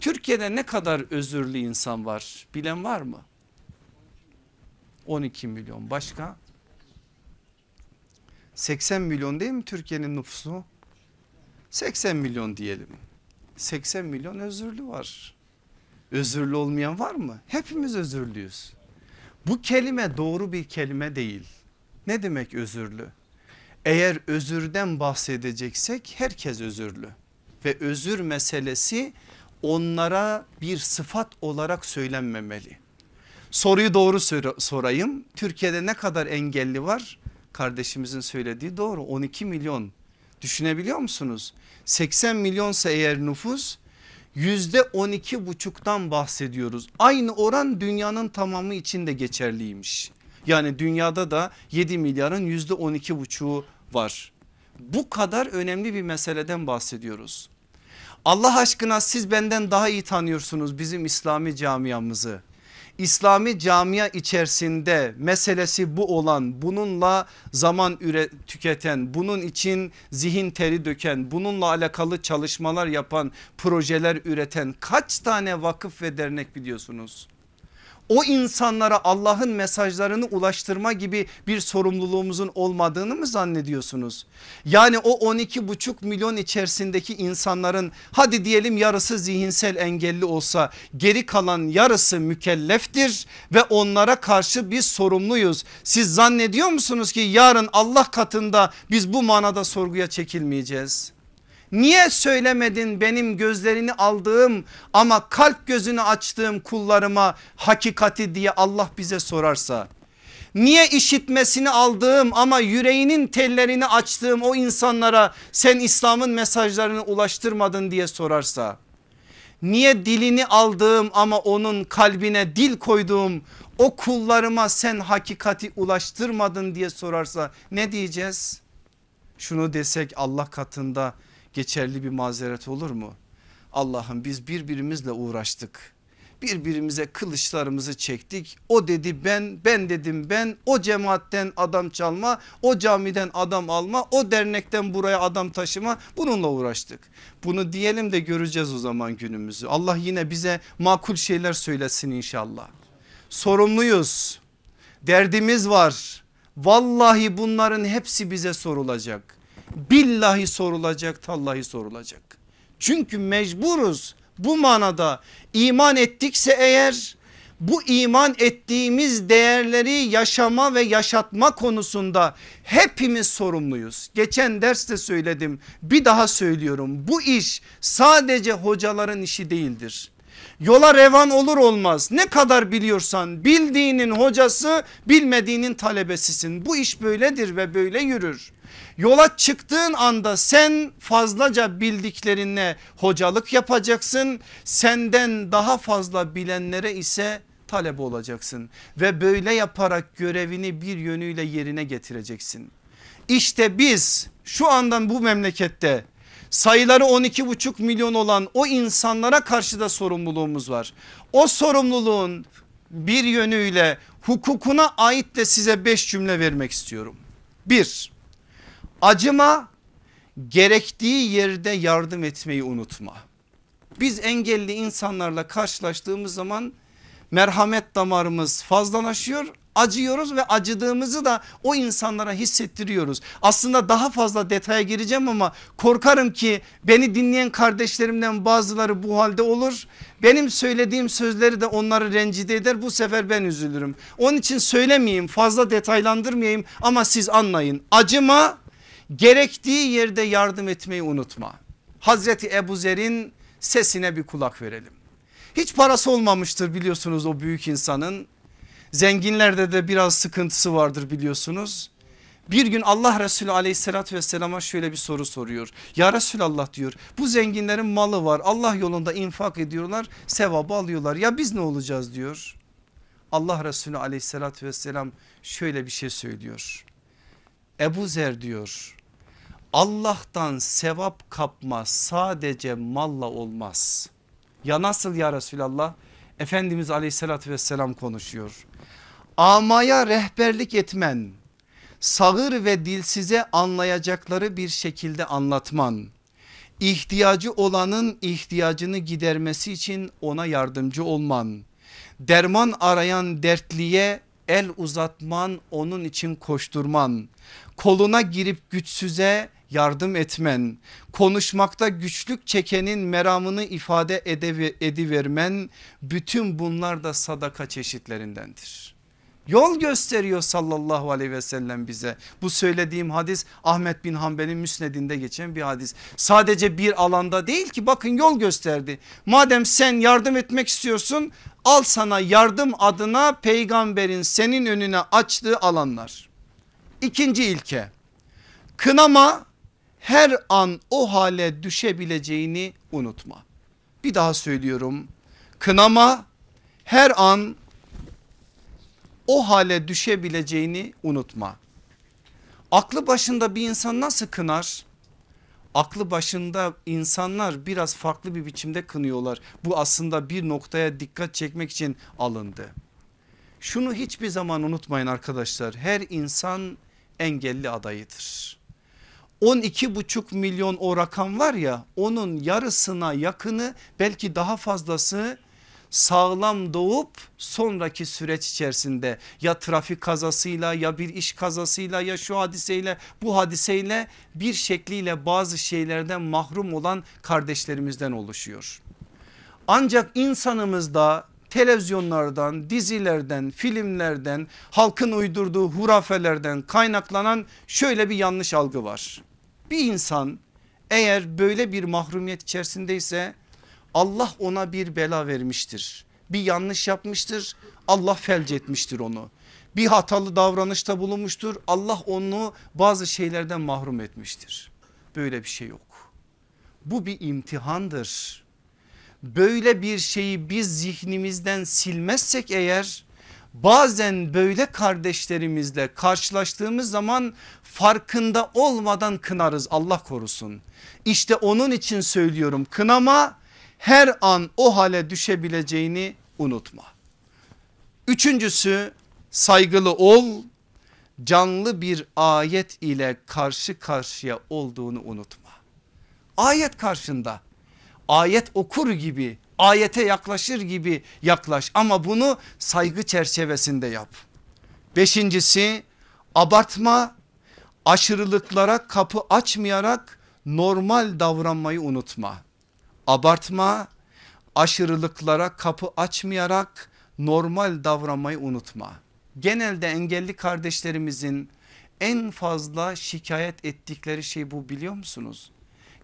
Türkiye'de ne kadar özürlü insan var bilen var mı? 12 milyon başka? 80 milyon değil mi Türkiye'nin nüfusu? 80 milyon diyelim. 80 milyon özürlü var. Özürlü olmayan var mı? Hepimiz özürlüyüz. Bu kelime doğru bir kelime değil. Ne demek özürlü? Eğer özürden bahsedeceksek herkes özürlü ve özür meselesi onlara bir sıfat olarak söylenmemeli. Soruyu doğru sorayım. Türkiye'de ne kadar engelli var? Kardeşimizin söylediği doğru 12 milyon. Düşünebiliyor musunuz? 80 milyonsa eğer nüfus yüzde 12 buçuktan bahsediyoruz. Aynı oran dünyanın tamamı için de geçerliymiş. Yani dünyada da 7 milyarın yüzde 12 buçuğu var. Bu kadar önemli bir meseleden bahsediyoruz. Allah aşkına siz benden daha iyi tanıyorsunuz bizim İslami camiamızı. İslami camia içerisinde meselesi bu olan bununla zaman üre, tüketen bunun için zihin teri döken bununla alakalı çalışmalar yapan projeler üreten kaç tane vakıf ve dernek biliyorsunuz? O insanlara Allah'ın mesajlarını ulaştırma gibi bir sorumluluğumuzun olmadığını mı zannediyorsunuz? Yani o 12 buçuk milyon içerisindeki insanların hadi diyelim yarısı zihinsel engelli olsa geri kalan yarısı mükelleftir ve onlara karşı biz sorumluyuz. Siz zannediyor musunuz ki yarın Allah katında biz bu manada sorguya çekilmeyeceğiz? Niye söylemedin benim gözlerini aldığım ama kalp gözünü açtığım kullarıma hakikati diye Allah bize sorarsa? Niye işitmesini aldığım ama yüreğinin tellerini açtığım o insanlara sen İslam'ın mesajlarını ulaştırmadın diye sorarsa? Niye dilini aldığım ama onun kalbine dil koyduğum o kullarıma sen hakikati ulaştırmadın diye sorarsa ne diyeceğiz? Şunu desek Allah katında geçerli bir mazeret olur mu? Allah'ım biz birbirimizle uğraştık. Birbirimize kılıçlarımızı çektik. O dedi ben, ben dedim ben. O cemaatten adam çalma, o camiden adam alma, o dernekten buraya adam taşıma. Bununla uğraştık. Bunu diyelim de göreceğiz o zaman günümüzü. Allah yine bize makul şeyler söylesin inşallah. Sorumluyuz. derdimiz var. Vallahi bunların hepsi bize sorulacak. Billahi sorulacak, tallahi sorulacak. Çünkü mecburuz bu manada iman ettikse eğer bu iman ettiğimiz değerleri yaşama ve yaşatma konusunda hepimiz sorumluyuz. Geçen derste söyledim bir daha söylüyorum bu iş sadece hocaların işi değildir. Yola revan olur olmaz ne kadar biliyorsan bildiğinin hocası bilmediğinin talebesisin. Bu iş böyledir ve böyle yürür. Yola çıktığın anda sen fazlaca bildiklerinle hocalık yapacaksın. Senden daha fazla bilenlere ise talep olacaksın ve böyle yaparak görevini bir yönüyle yerine getireceksin. İşte biz şu andan bu memlekette sayıları 12,5 milyon olan o insanlara karşı da sorumluluğumuz var. O sorumluluğun bir yönüyle hukukuna ait de size 5 cümle vermek istiyorum. Bir, acıma gerektiği yerde yardım etmeyi unutma. Biz engelli insanlarla karşılaştığımız zaman merhamet damarımız fazlalaşıyor acıyoruz ve acıdığımızı da o insanlara hissettiriyoruz. Aslında daha fazla detaya gireceğim ama korkarım ki beni dinleyen kardeşlerimden bazıları bu halde olur. Benim söylediğim sözleri de onları rencide eder bu sefer ben üzülürüm. Onun için söylemeyeyim fazla detaylandırmayayım ama siz anlayın. Acıma gerektiği yerde yardım etmeyi unutma. Hazreti Ebu Zer'in sesine bir kulak verelim. Hiç parası olmamıştır biliyorsunuz o büyük insanın. Zenginlerde de biraz sıkıntısı vardır biliyorsunuz. Bir gün Allah Resulü aleyhissalatü vesselama şöyle bir soru soruyor. Ya Resulallah diyor bu zenginlerin malı var Allah yolunda infak ediyorlar sevabı alıyorlar ya biz ne olacağız diyor. Allah Resulü aleyhissalatü vesselam şöyle bir şey söylüyor. Ebu Zer diyor Allah'tan sevap kapma sadece malla olmaz. Ya nasıl ya Resulallah? Efendimiz aleyhissalatü vesselam konuşuyor. Amaya rehberlik etmen, sağır ve dilsize anlayacakları bir şekilde anlatman, ihtiyacı olanın ihtiyacını gidermesi için ona yardımcı olman, derman arayan dertliye el uzatman onun için koşturman, koluna girip güçsüze yardım etmen, konuşmakta güçlük çekenin meramını ifade edivermen bütün bunlar da sadaka çeşitlerindendir. Yol gösteriyor sallallahu aleyhi ve sellem bize. Bu söylediğim hadis Ahmet bin Hanbel'in müsnedinde geçen bir hadis. Sadece bir alanda değil ki bakın yol gösterdi. Madem sen yardım etmek istiyorsun al sana yardım adına peygamberin senin önüne açtığı alanlar. İkinci ilke kınama her an o hale düşebileceğini unutma. Bir daha söylüyorum. Kınama her an o hale düşebileceğini unutma. Aklı başında bir insan nasıl kınar? Aklı başında insanlar biraz farklı bir biçimde kınıyorlar. Bu aslında bir noktaya dikkat çekmek için alındı. Şunu hiçbir zaman unutmayın arkadaşlar. Her insan engelli adayıdır. 12,5 milyon o rakam var ya onun yarısına yakını belki daha fazlası sağlam doğup sonraki süreç içerisinde ya trafik kazasıyla ya bir iş kazasıyla ya şu hadiseyle bu hadiseyle bir şekliyle bazı şeylerden mahrum olan kardeşlerimizden oluşuyor. Ancak insanımızda televizyonlardan, dizilerden, filmlerden, halkın uydurduğu hurafelerden kaynaklanan şöyle bir yanlış algı var. Bir insan eğer böyle bir mahrumiyet içerisindeyse Allah ona bir bela vermiştir. Bir yanlış yapmıştır Allah felç etmiştir onu. Bir hatalı davranışta bulunmuştur Allah onu bazı şeylerden mahrum etmiştir. Böyle bir şey yok. Bu bir imtihandır. Böyle bir şeyi biz zihnimizden silmezsek eğer bazen böyle kardeşlerimizle karşılaştığımız zaman farkında olmadan kınarız Allah korusun. İşte onun için söylüyorum kınama her an o hale düşebileceğini unutma. Üçüncüsü saygılı ol canlı bir ayet ile karşı karşıya olduğunu unutma. Ayet karşında ayet okur gibi ayete yaklaşır gibi yaklaş ama bunu saygı çerçevesinde yap. Beşincisi abartma aşırılıklara kapı açmayarak normal davranmayı unutma. Abartma aşırılıklara kapı açmayarak normal davranmayı unutma. Genelde engelli kardeşlerimizin en fazla şikayet ettikleri şey bu biliyor musunuz?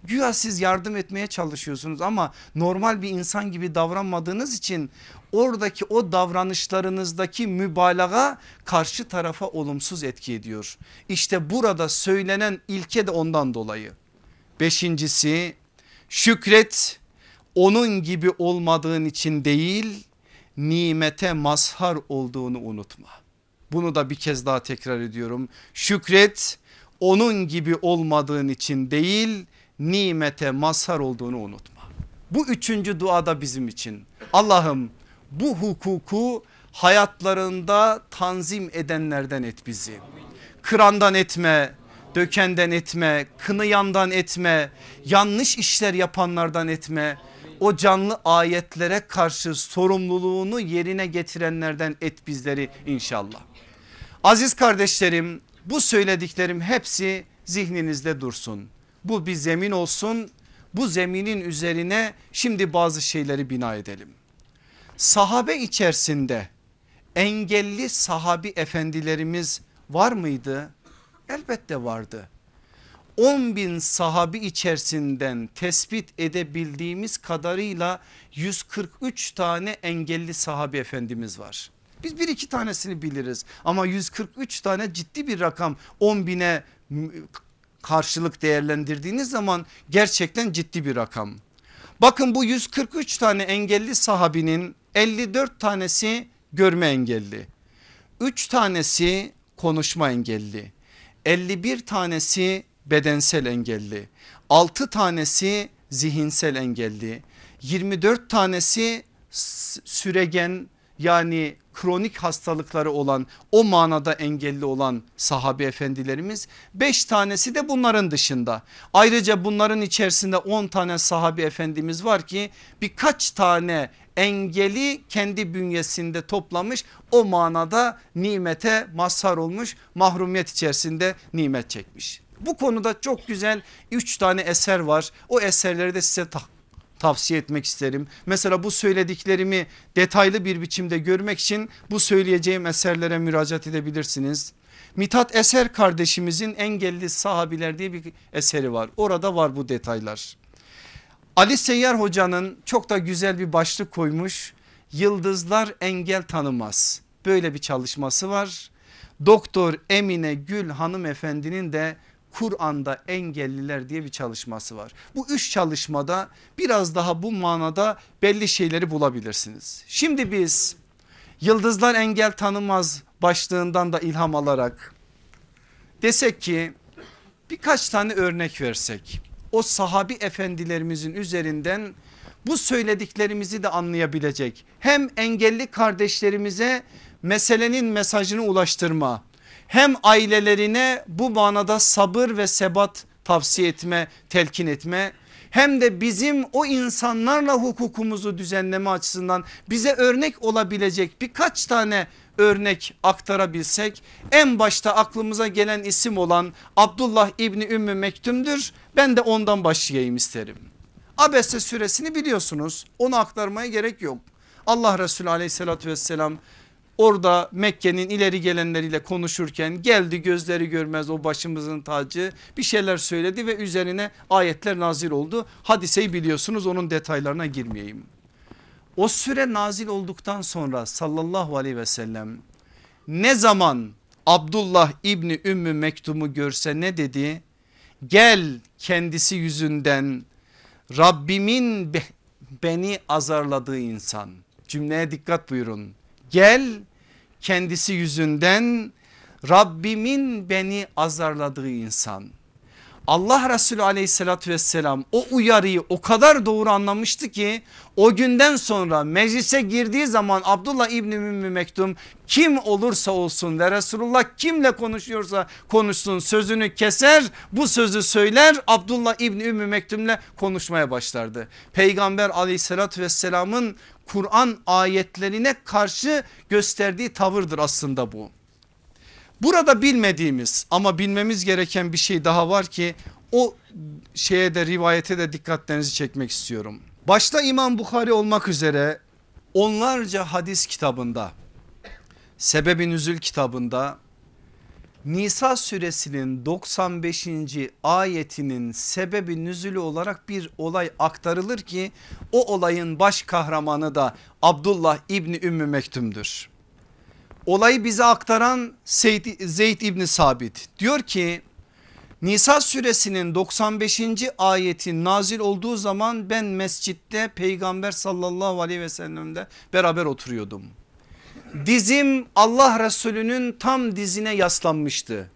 Güya siz yardım etmeye çalışıyorsunuz ama normal bir insan gibi davranmadığınız için oradaki o davranışlarınızdaki mübalağa karşı tarafa olumsuz etki ediyor. İşte burada söylenen ilke de ondan dolayı. Beşincisi şükret onun gibi olmadığın için değil nimete mazhar olduğunu unutma. Bunu da bir kez daha tekrar ediyorum. Şükret onun gibi olmadığın için değil nimete mazhar olduğunu unutma. Bu üçüncü dua da bizim için. Allah'ım bu hukuku hayatlarında tanzim edenlerden et bizi. Kırandan etme, dökenden etme, kınıyandan etme, yanlış işler yapanlardan etme. O canlı ayetlere karşı sorumluluğunu yerine getirenlerden et bizleri inşallah. Aziz kardeşlerim bu söylediklerim hepsi zihninizde dursun. Bu bir zemin olsun. Bu zeminin üzerine şimdi bazı şeyleri bina edelim. Sahabe içerisinde engelli sahabi efendilerimiz var mıydı? Elbette vardı. 10 bin sahabi içerisinden tespit edebildiğimiz kadarıyla 143 tane engelli sahabi efendimiz var. Biz bir iki tanesini biliriz ama 143 tane ciddi bir rakam 10 bine karşılık değerlendirdiğiniz zaman gerçekten ciddi bir rakam. Bakın bu 143 tane engelli sahabinin 54 tanesi görme engelli. 3 tanesi konuşma engelli. 51 tanesi bedensel engelli. 6 tanesi zihinsel engelli. 24 tanesi süregen yani kronik hastalıkları olan o manada engelli olan sahabe efendilerimiz 5 tanesi de bunların dışında. Ayrıca bunların içerisinde 10 tane sahabe efendimiz var ki birkaç tane engeli kendi bünyesinde toplamış o manada nimete mazhar olmuş mahrumiyet içerisinde nimet çekmiş. Bu konuda çok güzel 3 tane eser var o eserleri de size tavsiye etmek isterim. Mesela bu söylediklerimi detaylı bir biçimde görmek için bu söyleyeceğim eserlere müracaat edebilirsiniz. Mithat Eser kardeşimizin Engelli Sahabiler diye bir eseri var. Orada var bu detaylar. Ali Seyyar hocanın çok da güzel bir başlık koymuş. Yıldızlar engel tanımaz. Böyle bir çalışması var. Doktor Emine Gül hanımefendinin de Kur'an'da engelliler diye bir çalışması var. Bu üç çalışmada biraz daha bu manada belli şeyleri bulabilirsiniz. Şimdi biz yıldızlar engel tanımaz başlığından da ilham alarak desek ki birkaç tane örnek versek o sahabi efendilerimizin üzerinden bu söylediklerimizi de anlayabilecek hem engelli kardeşlerimize meselenin mesajını ulaştırma hem ailelerine bu manada sabır ve sebat tavsiye etme, telkin etme hem de bizim o insanlarla hukukumuzu düzenleme açısından bize örnek olabilecek birkaç tane örnek aktarabilsek en başta aklımıza gelen isim olan Abdullah İbni Ümmü Mektum'dur. Ben de ondan başlayayım isterim. Abese suresini biliyorsunuz onu aktarmaya gerek yok. Allah Resulü aleyhissalatü vesselam Orada Mekke'nin ileri gelenleriyle konuşurken geldi gözleri görmez o başımızın tacı bir şeyler söyledi ve üzerine ayetler nazil oldu. Hadiseyi biliyorsunuz onun detaylarına girmeyeyim. O süre nazil olduktan sonra sallallahu aleyhi ve sellem ne zaman Abdullah İbni Ümmü Mektum'u görse ne dedi? Gel kendisi yüzünden Rabbimin beni azarladığı insan. Cümleye dikkat buyurun Gel kendisi yüzünden Rabbimin beni azarladığı insan. Allah Resulü aleyhissalatü vesselam o uyarıyı o kadar doğru anlamıştı ki o günden sonra meclise girdiği zaman Abdullah İbni Ümmü Mektum kim olursa olsun ve Resulullah kimle konuşuyorsa konuşsun sözünü keser bu sözü söyler Abdullah İbni Ümmü Mektum'le konuşmaya başlardı. Peygamber aleyhissalatü vesselamın Kur'an ayetlerine karşı gösterdiği tavırdır aslında bu. Burada bilmediğimiz ama bilmemiz gereken bir şey daha var ki o şeye de rivayete de dikkatlerinizi çekmek istiyorum. Başta İmam Bukhari olmak üzere onlarca hadis kitabında Sebebi Nüzül kitabında Nisa suresinin 95. ayetinin sebebi nüzülü olarak bir olay aktarılır ki o olayın baş kahramanı da Abdullah İbni Ümmü Mektum'dur. Olayı bize aktaran Zeyd, Zeyd İbni Sabit diyor ki Nisa suresinin 95. ayeti nazil olduğu zaman ben mescitte peygamber sallallahu aleyhi ve sellemle beraber oturuyordum. Dizim Allah Resulü'nün tam dizine yaslanmıştı.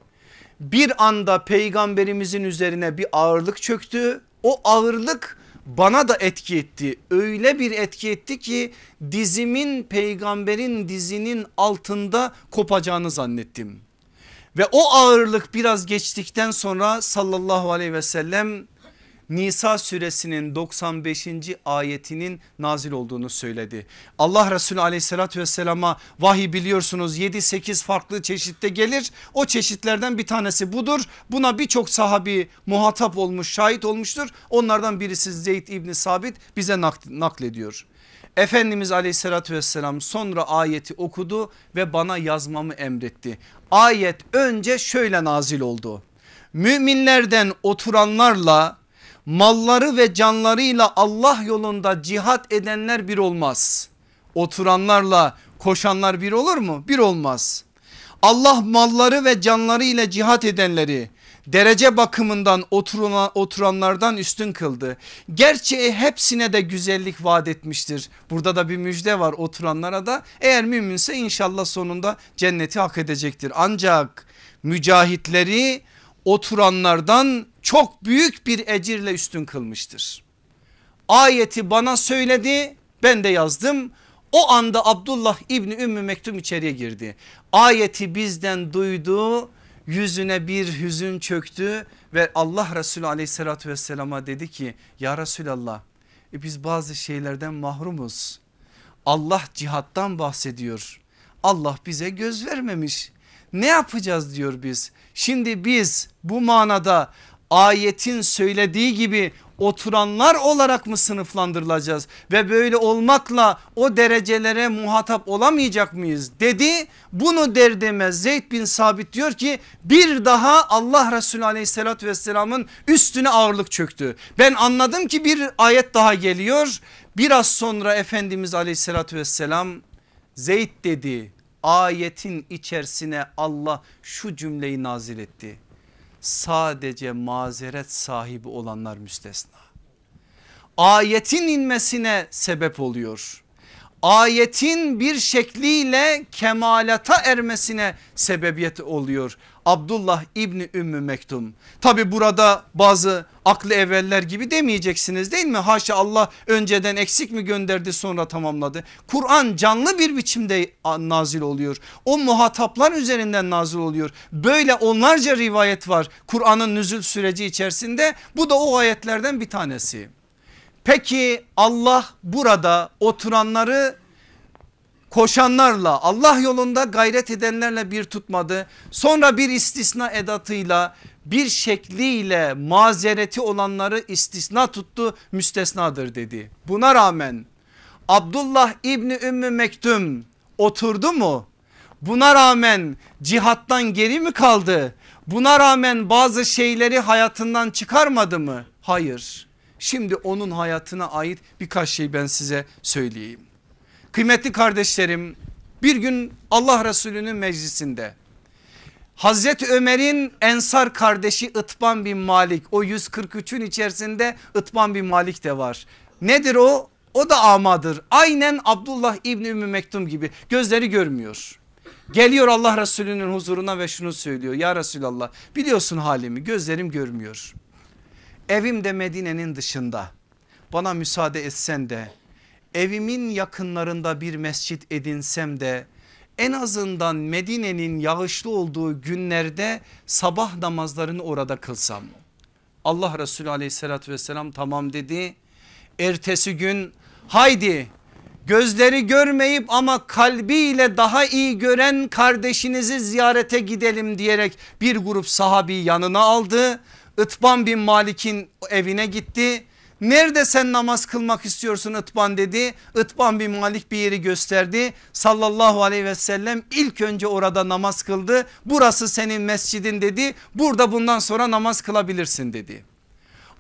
Bir anda peygamberimizin üzerine bir ağırlık çöktü. O ağırlık bana da etki etti. Öyle bir etki etti ki dizimin peygamberin dizinin altında kopacağını zannettim. Ve o ağırlık biraz geçtikten sonra sallallahu aleyhi ve sellem Nisa suresinin 95. ayetinin nazil olduğunu söyledi. Allah Resulü aleyhissalatü vesselama vahiy biliyorsunuz 7-8 farklı çeşitte gelir. O çeşitlerden bir tanesi budur. Buna birçok sahabi muhatap olmuş şahit olmuştur. Onlardan birisi Zeyd İbni Sabit bize naklediyor. Efendimiz aleyhissalatü vesselam sonra ayeti okudu ve bana yazmamı emretti. Ayet önce şöyle nazil oldu. Müminlerden oturanlarla malları ve canlarıyla Allah yolunda cihat edenler bir olmaz. Oturanlarla koşanlar bir olur mu? Bir olmaz. Allah malları ve canları ile cihat edenleri derece bakımından oturuna, oturanlardan üstün kıldı. Gerçi hepsine de güzellik vaat etmiştir. Burada da bir müjde var oturanlara da eğer müminse inşallah sonunda cenneti hak edecektir. Ancak mücahitleri oturanlardan çok büyük bir ecirle üstün kılmıştır. Ayeti bana söyledi ben de yazdım. O anda Abdullah İbni Ümmü Mektum içeriye girdi. Ayeti bizden duydu yüzüne bir hüzün çöktü ve Allah Resulü aleyhissalatü vesselama dedi ki ya Resulallah e biz bazı şeylerden mahrumuz. Allah cihattan bahsediyor. Allah bize göz vermemiş. Ne yapacağız diyor biz. Şimdi biz bu manada ayetin söylediği gibi oturanlar olarak mı sınıflandırılacağız ve böyle olmakla o derecelere muhatap olamayacak mıyız dedi. Bunu derdeme Zeyd bin Sabit diyor ki bir daha Allah Resulü aleyhissalatü vesselamın üstüne ağırlık çöktü. Ben anladım ki bir ayet daha geliyor. Biraz sonra Efendimiz aleyhissalatü vesselam Zeyd dedi ayetin içerisine Allah şu cümleyi nazil etti sadece mazeret sahibi olanlar müstesna. Ayetin inmesine sebep oluyor. Ayetin bir şekliyle kemalata ermesine sebebiyet oluyor. Abdullah İbni Ümmü Mektum. Tabi burada bazı aklı evveller gibi demeyeceksiniz değil mi? Haşa Allah önceden eksik mi gönderdi sonra tamamladı. Kur'an canlı bir biçimde nazil oluyor. O muhataplar üzerinden nazil oluyor. Böyle onlarca rivayet var Kur'an'ın nüzül süreci içerisinde. Bu da o ayetlerden bir tanesi. Peki Allah burada oturanları koşanlarla Allah yolunda gayret edenlerle bir tutmadı. Sonra bir istisna edatıyla bir şekliyle mazereti olanları istisna tuttu müstesnadır dedi. Buna rağmen Abdullah İbni Ümmü Mektum oturdu mu? Buna rağmen cihattan geri mi kaldı? Buna rağmen bazı şeyleri hayatından çıkarmadı mı? Hayır. Şimdi onun hayatına ait birkaç şey ben size söyleyeyim. Kıymetli kardeşlerim bir gün Allah Resulü'nün meclisinde Hazreti Ömer'in Ensar kardeşi Itban bin Malik o 143'ün içerisinde Itban bin Malik de var. Nedir o? O da amadır. Aynen Abdullah İbni Ümmü Mektum gibi gözleri görmüyor. Geliyor Allah Resulü'nün huzuruna ve şunu söylüyor. Ya Resulallah biliyorsun halimi gözlerim görmüyor. Evim de Medine'nin dışında. Bana müsaade etsen de evimin yakınlarında bir mescit edinsem de en azından Medine'nin yağışlı olduğu günlerde sabah namazlarını orada kılsam. Allah Resulü aleyhissalatü vesselam tamam dedi. Ertesi gün haydi gözleri görmeyip ama kalbiyle daha iyi gören kardeşinizi ziyarete gidelim diyerek bir grup sahabi yanına aldı. Itban bin Malik'in evine gitti. Nerede sen namaz kılmak istiyorsun Itban dedi. Itban bin Malik bir yeri gösterdi. Sallallahu aleyhi ve sellem ilk önce orada namaz kıldı. Burası senin mescidin dedi. Burada bundan sonra namaz kılabilirsin dedi.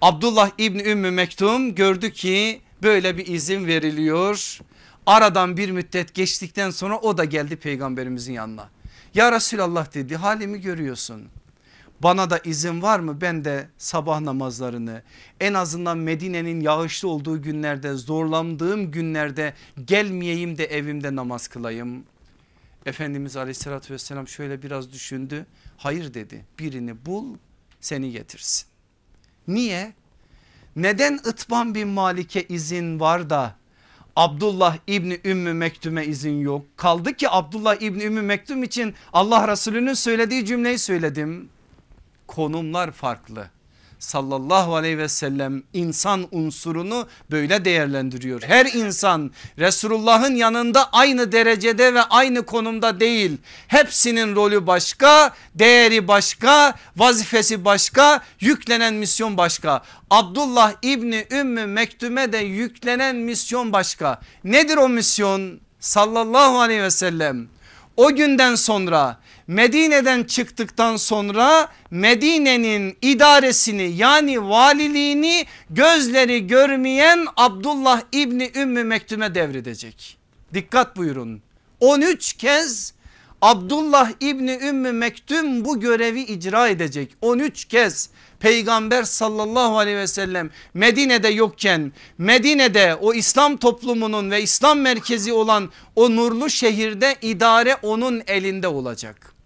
Abdullah İbni Ümmü Mektum gördü ki böyle bir izin veriliyor. Aradan bir müddet geçtikten sonra o da geldi peygamberimizin yanına. Ya Resulallah dedi halimi görüyorsun. Bana da izin var mı ben de sabah namazlarını en azından Medine'nin yağışlı olduğu günlerde zorlandığım günlerde gelmeyeyim de evimde namaz kılayım. Efendimiz aleyhissalatü vesselam şöyle biraz düşündü. Hayır dedi birini bul seni getirsin. Niye? Neden Itban bin Malik'e izin var da Abdullah İbni Ümmü Mektum'e izin yok. Kaldı ki Abdullah İbni Ümmü Mektum için Allah Resulü'nün söylediği cümleyi söyledim. Konumlar farklı sallallahu aleyhi ve sellem insan unsurunu böyle değerlendiriyor. Her insan Resulullah'ın yanında aynı derecede ve aynı konumda değil. Hepsinin rolü başka, değeri başka, vazifesi başka, yüklenen misyon başka. Abdullah İbni Ümmü Mektume de yüklenen misyon başka. Nedir o misyon? Sallallahu aleyhi ve sellem o günden sonra Medine'den çıktıktan sonra Medine'nin idaresini yani valiliğini gözleri görmeyen Abdullah İbni Ümmü Mektume devredecek. Dikkat buyurun 13 kez Abdullah İbni Ümmü Mektum bu görevi icra edecek 13 kez peygamber sallallahu aleyhi ve sellem Medine'de yokken Medine'de o İslam toplumunun ve İslam merkezi olan o nurlu şehirde idare onun elinde olacak.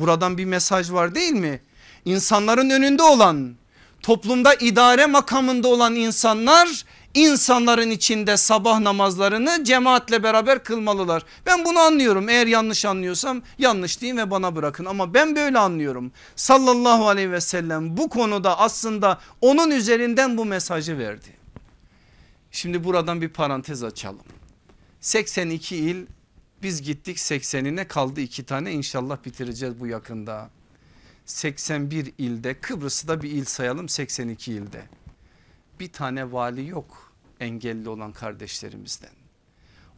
Buradan bir mesaj var değil mi? İnsanların önünde olan toplumda idare makamında olan insanlar insanların içinde sabah namazlarını cemaatle beraber kılmalılar. Ben bunu anlıyorum eğer yanlış anlıyorsam yanlış diyeyim ve bana bırakın ama ben böyle anlıyorum. Sallallahu aleyhi ve sellem bu konuda aslında onun üzerinden bu mesajı verdi. Şimdi buradan bir parantez açalım. 82 il biz gittik 80'ine kaldı iki tane inşallah bitireceğiz bu yakında. 81 ilde Kıbrıs'ı da bir il sayalım 82 ilde. Bir tane vali yok engelli olan kardeşlerimizden.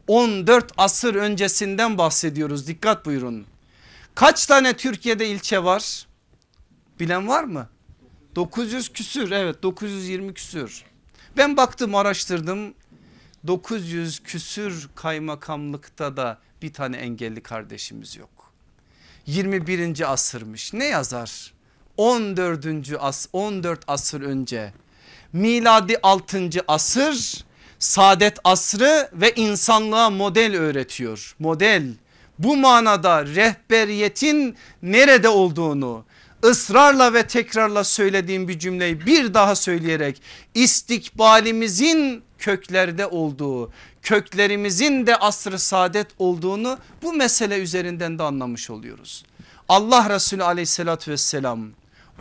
14 asır öncesinden bahsediyoruz dikkat buyurun. Kaç tane Türkiye'de ilçe var? Bilen var mı? 900 küsür evet 920 küsür. Ben baktım araştırdım 900 küsür kaymakamlıkta da bir tane engelli kardeşimiz yok. 21. asırmış ne yazar? 14. as 14 asır önce miladi 6. asır saadet asrı ve insanlığa model öğretiyor. Model bu manada rehberiyetin nerede olduğunu ısrarla ve tekrarla söylediğim bir cümleyi bir daha söyleyerek istikbalimizin köklerde olduğu köklerimizin de asrı saadet olduğunu bu mesele üzerinden de anlamış oluyoruz. Allah Resulü aleyhissalatü vesselam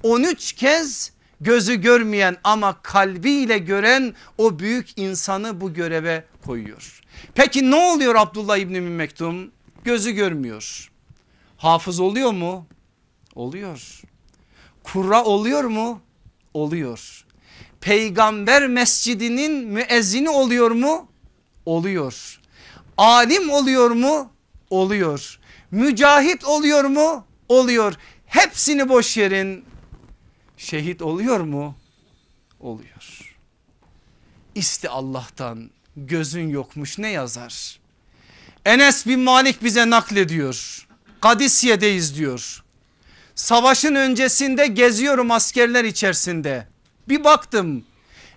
13 kez gözü görmeyen ama kalbiyle gören o büyük insanı bu göreve koyuyor. Peki ne oluyor Abdullah İbni Mektum? Gözü görmüyor. Hafız oluyor mu? Oluyor. Kurra oluyor mu? Oluyor. Peygamber mescidinin müezzini oluyor mu? Oluyor. Alim oluyor mu? Oluyor. Mücahit oluyor mu? Oluyor. Hepsini boş yerin. Şehit oluyor mu? Oluyor. İste Allah'tan gözün yokmuş ne yazar? Enes bin Malik bize naklediyor. Kadisiye'deyiz diyor. Savaşın öncesinde geziyorum askerler içerisinde. Bir baktım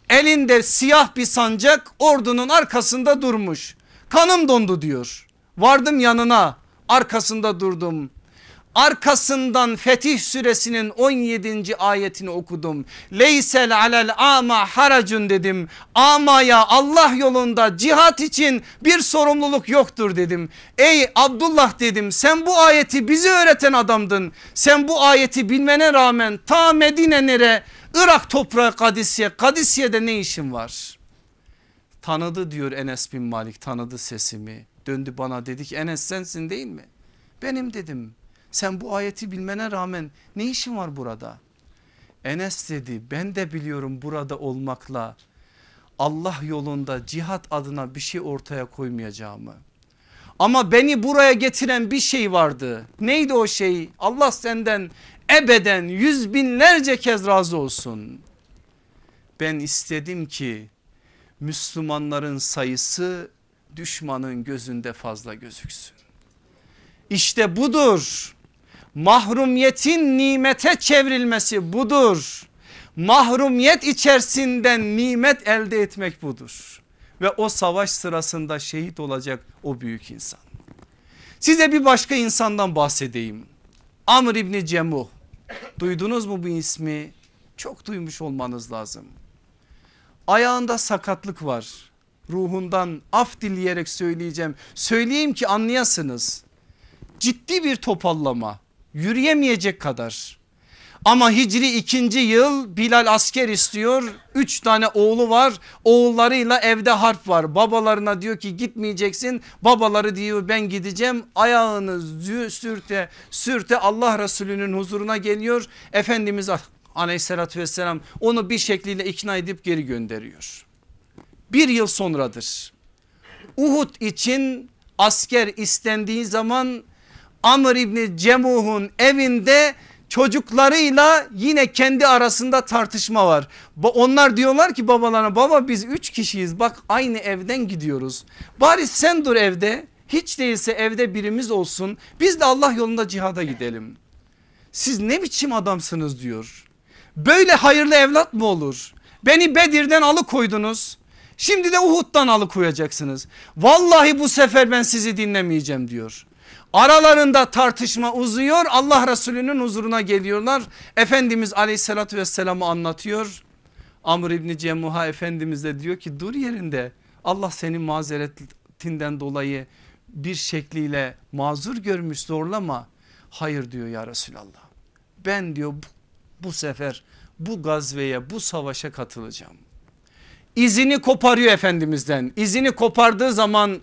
elinde siyah bir sancak ordunun arkasında durmuş. Kanım dondu diyor. Vardım yanına arkasında durdum. Arkasından Fetih suresinin 17. ayetini okudum. Leysel alel ama haracun dedim. Amaya Allah yolunda cihat için bir sorumluluk yoktur dedim. Ey Abdullah dedim sen bu ayeti bize öğreten adamdın. Sen bu ayeti bilmene rağmen ta Medine nere Irak toprağı Kadisiye. Kadisiye'de ne işin var? Tanıdı diyor Enes bin Malik tanıdı sesimi. Döndü bana dedi ki Enes sensin değil mi? Benim dedim. Sen bu ayeti bilmene rağmen ne işin var burada? Enes dedi ben de biliyorum burada olmakla Allah yolunda cihat adına bir şey ortaya koymayacağımı. Ama beni buraya getiren bir şey vardı. Neydi o şey? Allah senden ebeden yüz binlerce kez razı olsun. Ben istedim ki Müslümanların sayısı düşmanın gözünde fazla gözüksün. İşte budur. Mahrumiyetin nimete çevrilmesi budur. Mahrumiyet içerisinden nimet elde etmek budur. Ve o savaş sırasında şehit olacak o büyük insan. Size bir başka insandan bahsedeyim. Amr İbni Cemuh. Duydunuz mu bu ismi? Çok duymuş olmanız lazım. Ayağında sakatlık var. Ruhundan af dileyerek söyleyeceğim. Söyleyeyim ki anlayasınız. Ciddi bir topallama. Yürüyemeyecek kadar. Ama Hicri ikinci yıl Bilal asker istiyor. Üç tane oğlu var. Oğullarıyla evde harp var. Babalarına diyor ki gitmeyeceksin. Babaları diyor ben gideceğim. Ayağını sürte sürte Allah Resulü'nün huzuruna geliyor. Efendimiz aleyhissalatü vesselam onu bir şekliyle ikna edip geri gönderiyor. Bir yıl sonradır. Uhud için asker istendiği zaman Amr İbni Cemuh'un evinde çocuklarıyla yine kendi arasında tartışma var. Onlar diyorlar ki babalarına baba biz üç kişiyiz bak aynı evden gidiyoruz. Bari sen dur evde hiç değilse evde birimiz olsun biz de Allah yolunda cihada gidelim. Siz ne biçim adamsınız diyor. Böyle hayırlı evlat mı olur? Beni Bedir'den alıkoydunuz. Şimdi de Uhud'dan alıkoyacaksınız. Vallahi bu sefer ben sizi dinlemeyeceğim diyor. Aralarında tartışma uzuyor Allah Resulü'nün huzuruna geliyorlar. Efendimiz aleyhissalatü vesselam'ı anlatıyor. Amr İbni Cemuha Efendimiz de diyor ki dur yerinde Allah senin mazeretinden dolayı bir şekliyle mazur görmüş zorlama. Hayır diyor ya Resulallah ben diyor bu, bu sefer bu gazveye bu savaşa katılacağım. İzini koparıyor Efendimiz'den izini kopardığı zaman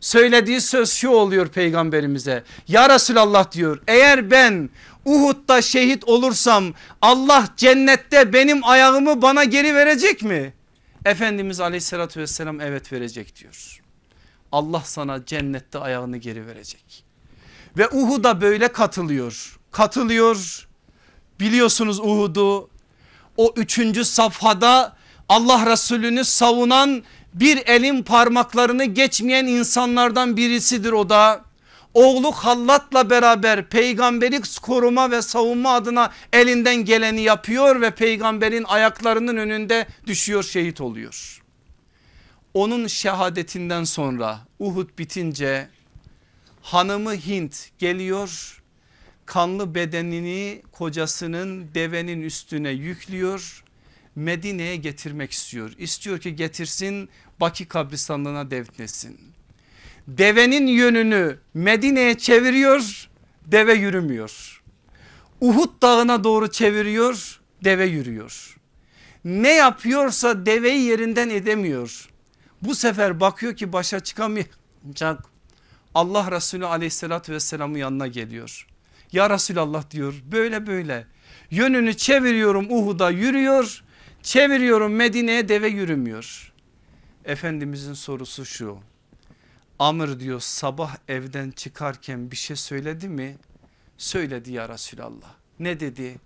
söylediği söz şu oluyor peygamberimize. Ya Resulallah diyor eğer ben Uhud'da şehit olursam Allah cennette benim ayağımı bana geri verecek mi? Efendimiz aleyhissalatü vesselam evet verecek diyor. Allah sana cennette ayağını geri verecek. Ve Uhud'a böyle katılıyor. Katılıyor biliyorsunuz Uhud'u o üçüncü safhada Allah Resulü'nü savunan bir elin parmaklarını geçmeyen insanlardan birisidir o da. Oğlu Hallat'la beraber peygamberlik koruma ve savunma adına elinden geleni yapıyor ve peygamberin ayaklarının önünde düşüyor şehit oluyor. Onun şehadetinden sonra Uhud bitince hanımı Hint geliyor kanlı bedenini kocasının devenin üstüne yüklüyor Medine'ye getirmek istiyor. İstiyor ki getirsin Baki kabristanlığına defnetsin. Devenin yönünü Medine'ye çeviriyor deve yürümüyor. Uhud dağına doğru çeviriyor deve yürüyor. Ne yapıyorsa deveyi yerinden edemiyor. Bu sefer bakıyor ki başa çıkamayacak. Allah Resulü aleyhissalatü vesselamın yanına geliyor. Ya Resulallah diyor böyle böyle yönünü çeviriyorum Uhud'a yürüyor çeviriyorum Medine'ye deve yürümüyor. Efendimizin sorusu şu Amr diyor sabah evden çıkarken bir şey söyledi mi? Söyledi ya Resulallah. Ne dedi?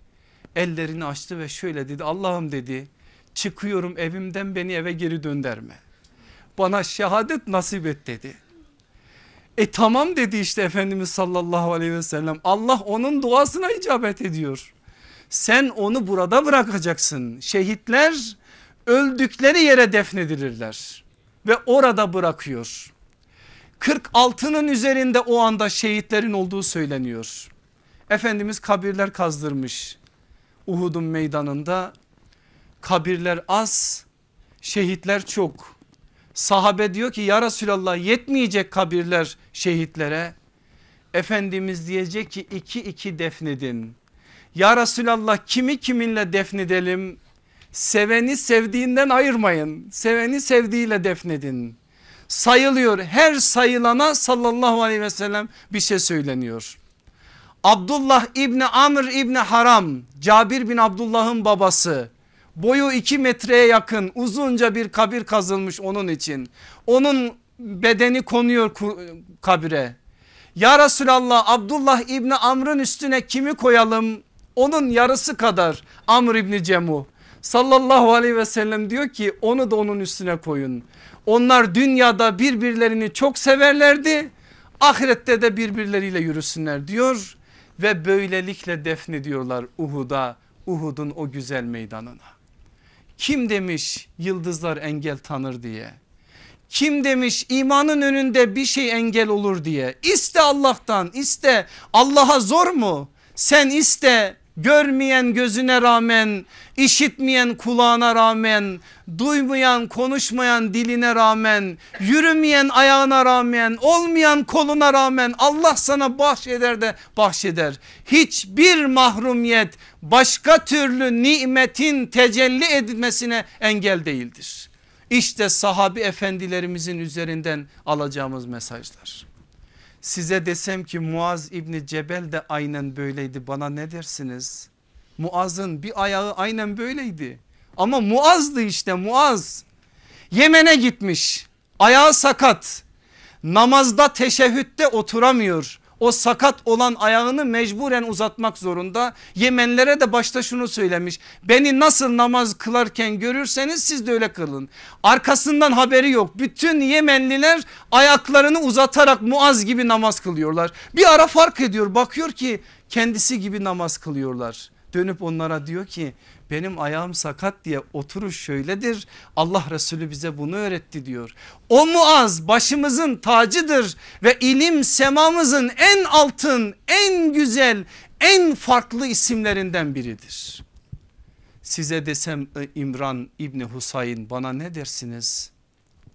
Ellerini açtı ve şöyle dedi Allah'ım dedi çıkıyorum evimden beni eve geri dönderme. Bana şehadet nasip et dedi. E tamam dedi işte Efendimiz sallallahu aleyhi ve sellem Allah onun duasına icabet ediyor. Sen onu burada bırakacaksın. Şehitler öldükleri yere defnedilirler ve orada bırakıyor. 46'nın üzerinde o anda şehitlerin olduğu söyleniyor. Efendimiz kabirler kazdırmış. Uhud'un meydanında kabirler az şehitler çok. Sahabe diyor ki ya Resulallah yetmeyecek kabirler şehitlere. Efendimiz diyecek ki iki iki defnedin. Ya Resulallah kimi kiminle defnedelim? Seveni sevdiğinden ayırmayın. Seveni sevdiğiyle defnedin. Sayılıyor her sayılana sallallahu aleyhi ve sellem bir şey söyleniyor. Abdullah İbni Amr İbni Haram Cabir bin Abdullah'ın babası boyu iki metreye yakın uzunca bir kabir kazılmış onun için. Onun bedeni konuyor kabire. Ya Resulallah Abdullah İbni Amr'ın üstüne kimi koyalım? Onun yarısı kadar Amr İbni Cemu sallallahu aleyhi ve sellem diyor ki onu da onun üstüne koyun. Onlar dünyada birbirlerini çok severlerdi ahirette de birbirleriyle yürüsünler diyor ve böylelikle defnediyorlar Uhud'a Uhud'un o güzel meydanına. Kim demiş yıldızlar engel tanır diye. Kim demiş imanın önünde bir şey engel olur diye. İste Allah'tan iste Allah'a zor mu? Sen iste görmeyen gözüne rağmen işitmeyen kulağına rağmen duymayan konuşmayan diline rağmen yürümeyen ayağına rağmen olmayan koluna rağmen Allah sana bahşeder de bahşeder. Hiçbir mahrumiyet başka türlü nimetin tecelli edilmesine engel değildir. İşte sahabi efendilerimizin üzerinden alacağımız mesajlar. Size desem ki Muaz İbni Cebel de aynen böyleydi bana ne dersiniz? Muaz'ın bir ayağı aynen böyleydi. Ama Muaz'dı işte Muaz. Yemen'e gitmiş ayağı sakat namazda teşehhütte oturamıyor o sakat olan ayağını mecburen uzatmak zorunda. Yemenlere de başta şunu söylemiş. Beni nasıl namaz kılarken görürseniz siz de öyle kılın. Arkasından haberi yok. Bütün Yemenliler ayaklarını uzatarak Muaz gibi namaz kılıyorlar. Bir ara fark ediyor bakıyor ki kendisi gibi namaz kılıyorlar. Dönüp onlara diyor ki benim ayağım sakat diye oturuş şöyledir. Allah Resulü bize bunu öğretti diyor. O Muaz başımızın tacıdır ve ilim semamızın en altın, en güzel, en farklı isimlerinden biridir. Size desem e, İmran İbni Husayn bana ne dersiniz?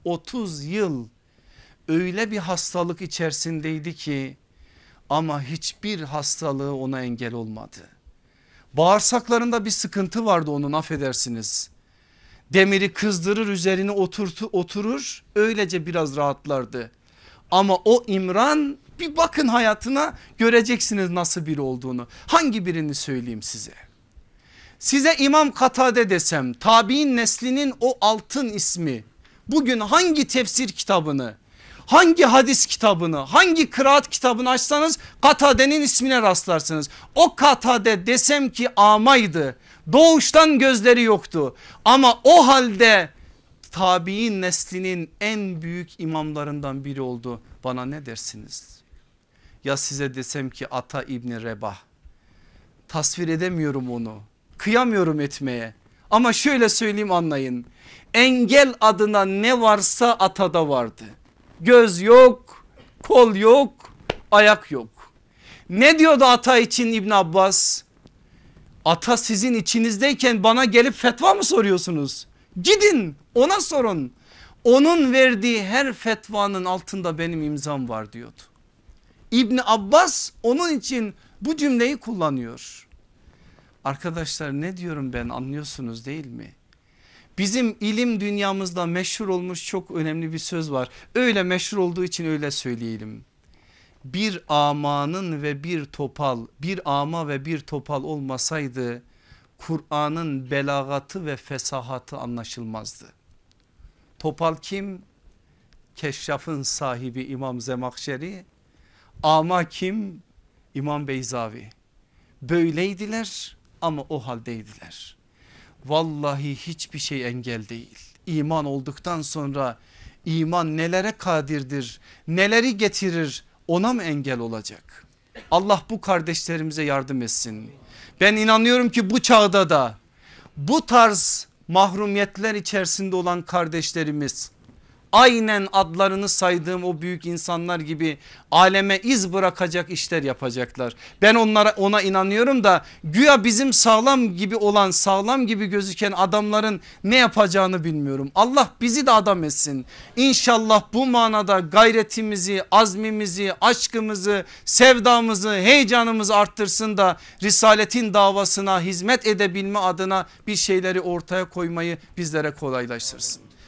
30 yıl öyle bir hastalık içerisindeydi ki ama hiçbir hastalığı ona engel olmadı. Bağırsaklarında bir sıkıntı vardı onun affedersiniz. Demiri kızdırır üzerine oturtu, oturur öylece biraz rahatlardı. Ama o İmran bir bakın hayatına göreceksiniz nasıl biri olduğunu. Hangi birini söyleyeyim size? Size İmam Katade desem tabi'in neslinin o altın ismi bugün hangi tefsir kitabını Hangi hadis kitabını hangi kıraat kitabını açsanız Katade'nin ismine rastlarsınız. O Katade desem ki amaydı doğuştan gözleri yoktu ama o halde tabi'in neslinin en büyük imamlarından biri oldu. Bana ne dersiniz? Ya size desem ki Ata İbni Rebah tasvir edemiyorum onu kıyamıyorum etmeye ama şöyle söyleyeyim anlayın engel adına ne varsa Ata'da vardı göz yok, kol yok, ayak yok. Ne diyordu ata için İbn Abbas? Ata sizin içinizdeyken bana gelip fetva mı soruyorsunuz? Gidin ona sorun. Onun verdiği her fetvanın altında benim imzam var diyordu. İbni Abbas onun için bu cümleyi kullanıyor. Arkadaşlar ne diyorum ben anlıyorsunuz değil mi? Bizim ilim dünyamızda meşhur olmuş çok önemli bir söz var. Öyle meşhur olduğu için öyle söyleyelim. Bir amanın ve bir topal bir ama ve bir topal olmasaydı Kur'an'ın belagatı ve fesahatı anlaşılmazdı. Topal kim? Keşrafın sahibi İmam Zemakşeri. Ama kim? İmam Beyzavi. Böyleydiler ama o haldeydiler. Vallahi hiçbir şey engel değil. İman olduktan sonra iman nelere kadirdir, neleri getirir ona mı engel olacak? Allah bu kardeşlerimize yardım etsin. Ben inanıyorum ki bu çağda da bu tarz mahrumiyetler içerisinde olan kardeşlerimiz aynen adlarını saydığım o büyük insanlar gibi aleme iz bırakacak işler yapacaklar. Ben onlara ona inanıyorum da güya bizim sağlam gibi olan sağlam gibi gözüken adamların ne yapacağını bilmiyorum. Allah bizi de adam etsin. İnşallah bu manada gayretimizi, azmimizi, aşkımızı, sevdamızı, heyecanımızı arttırsın da risaletin davasına hizmet edebilme adına bir şeyleri ortaya koymayı bizlere kolaylaştırsın.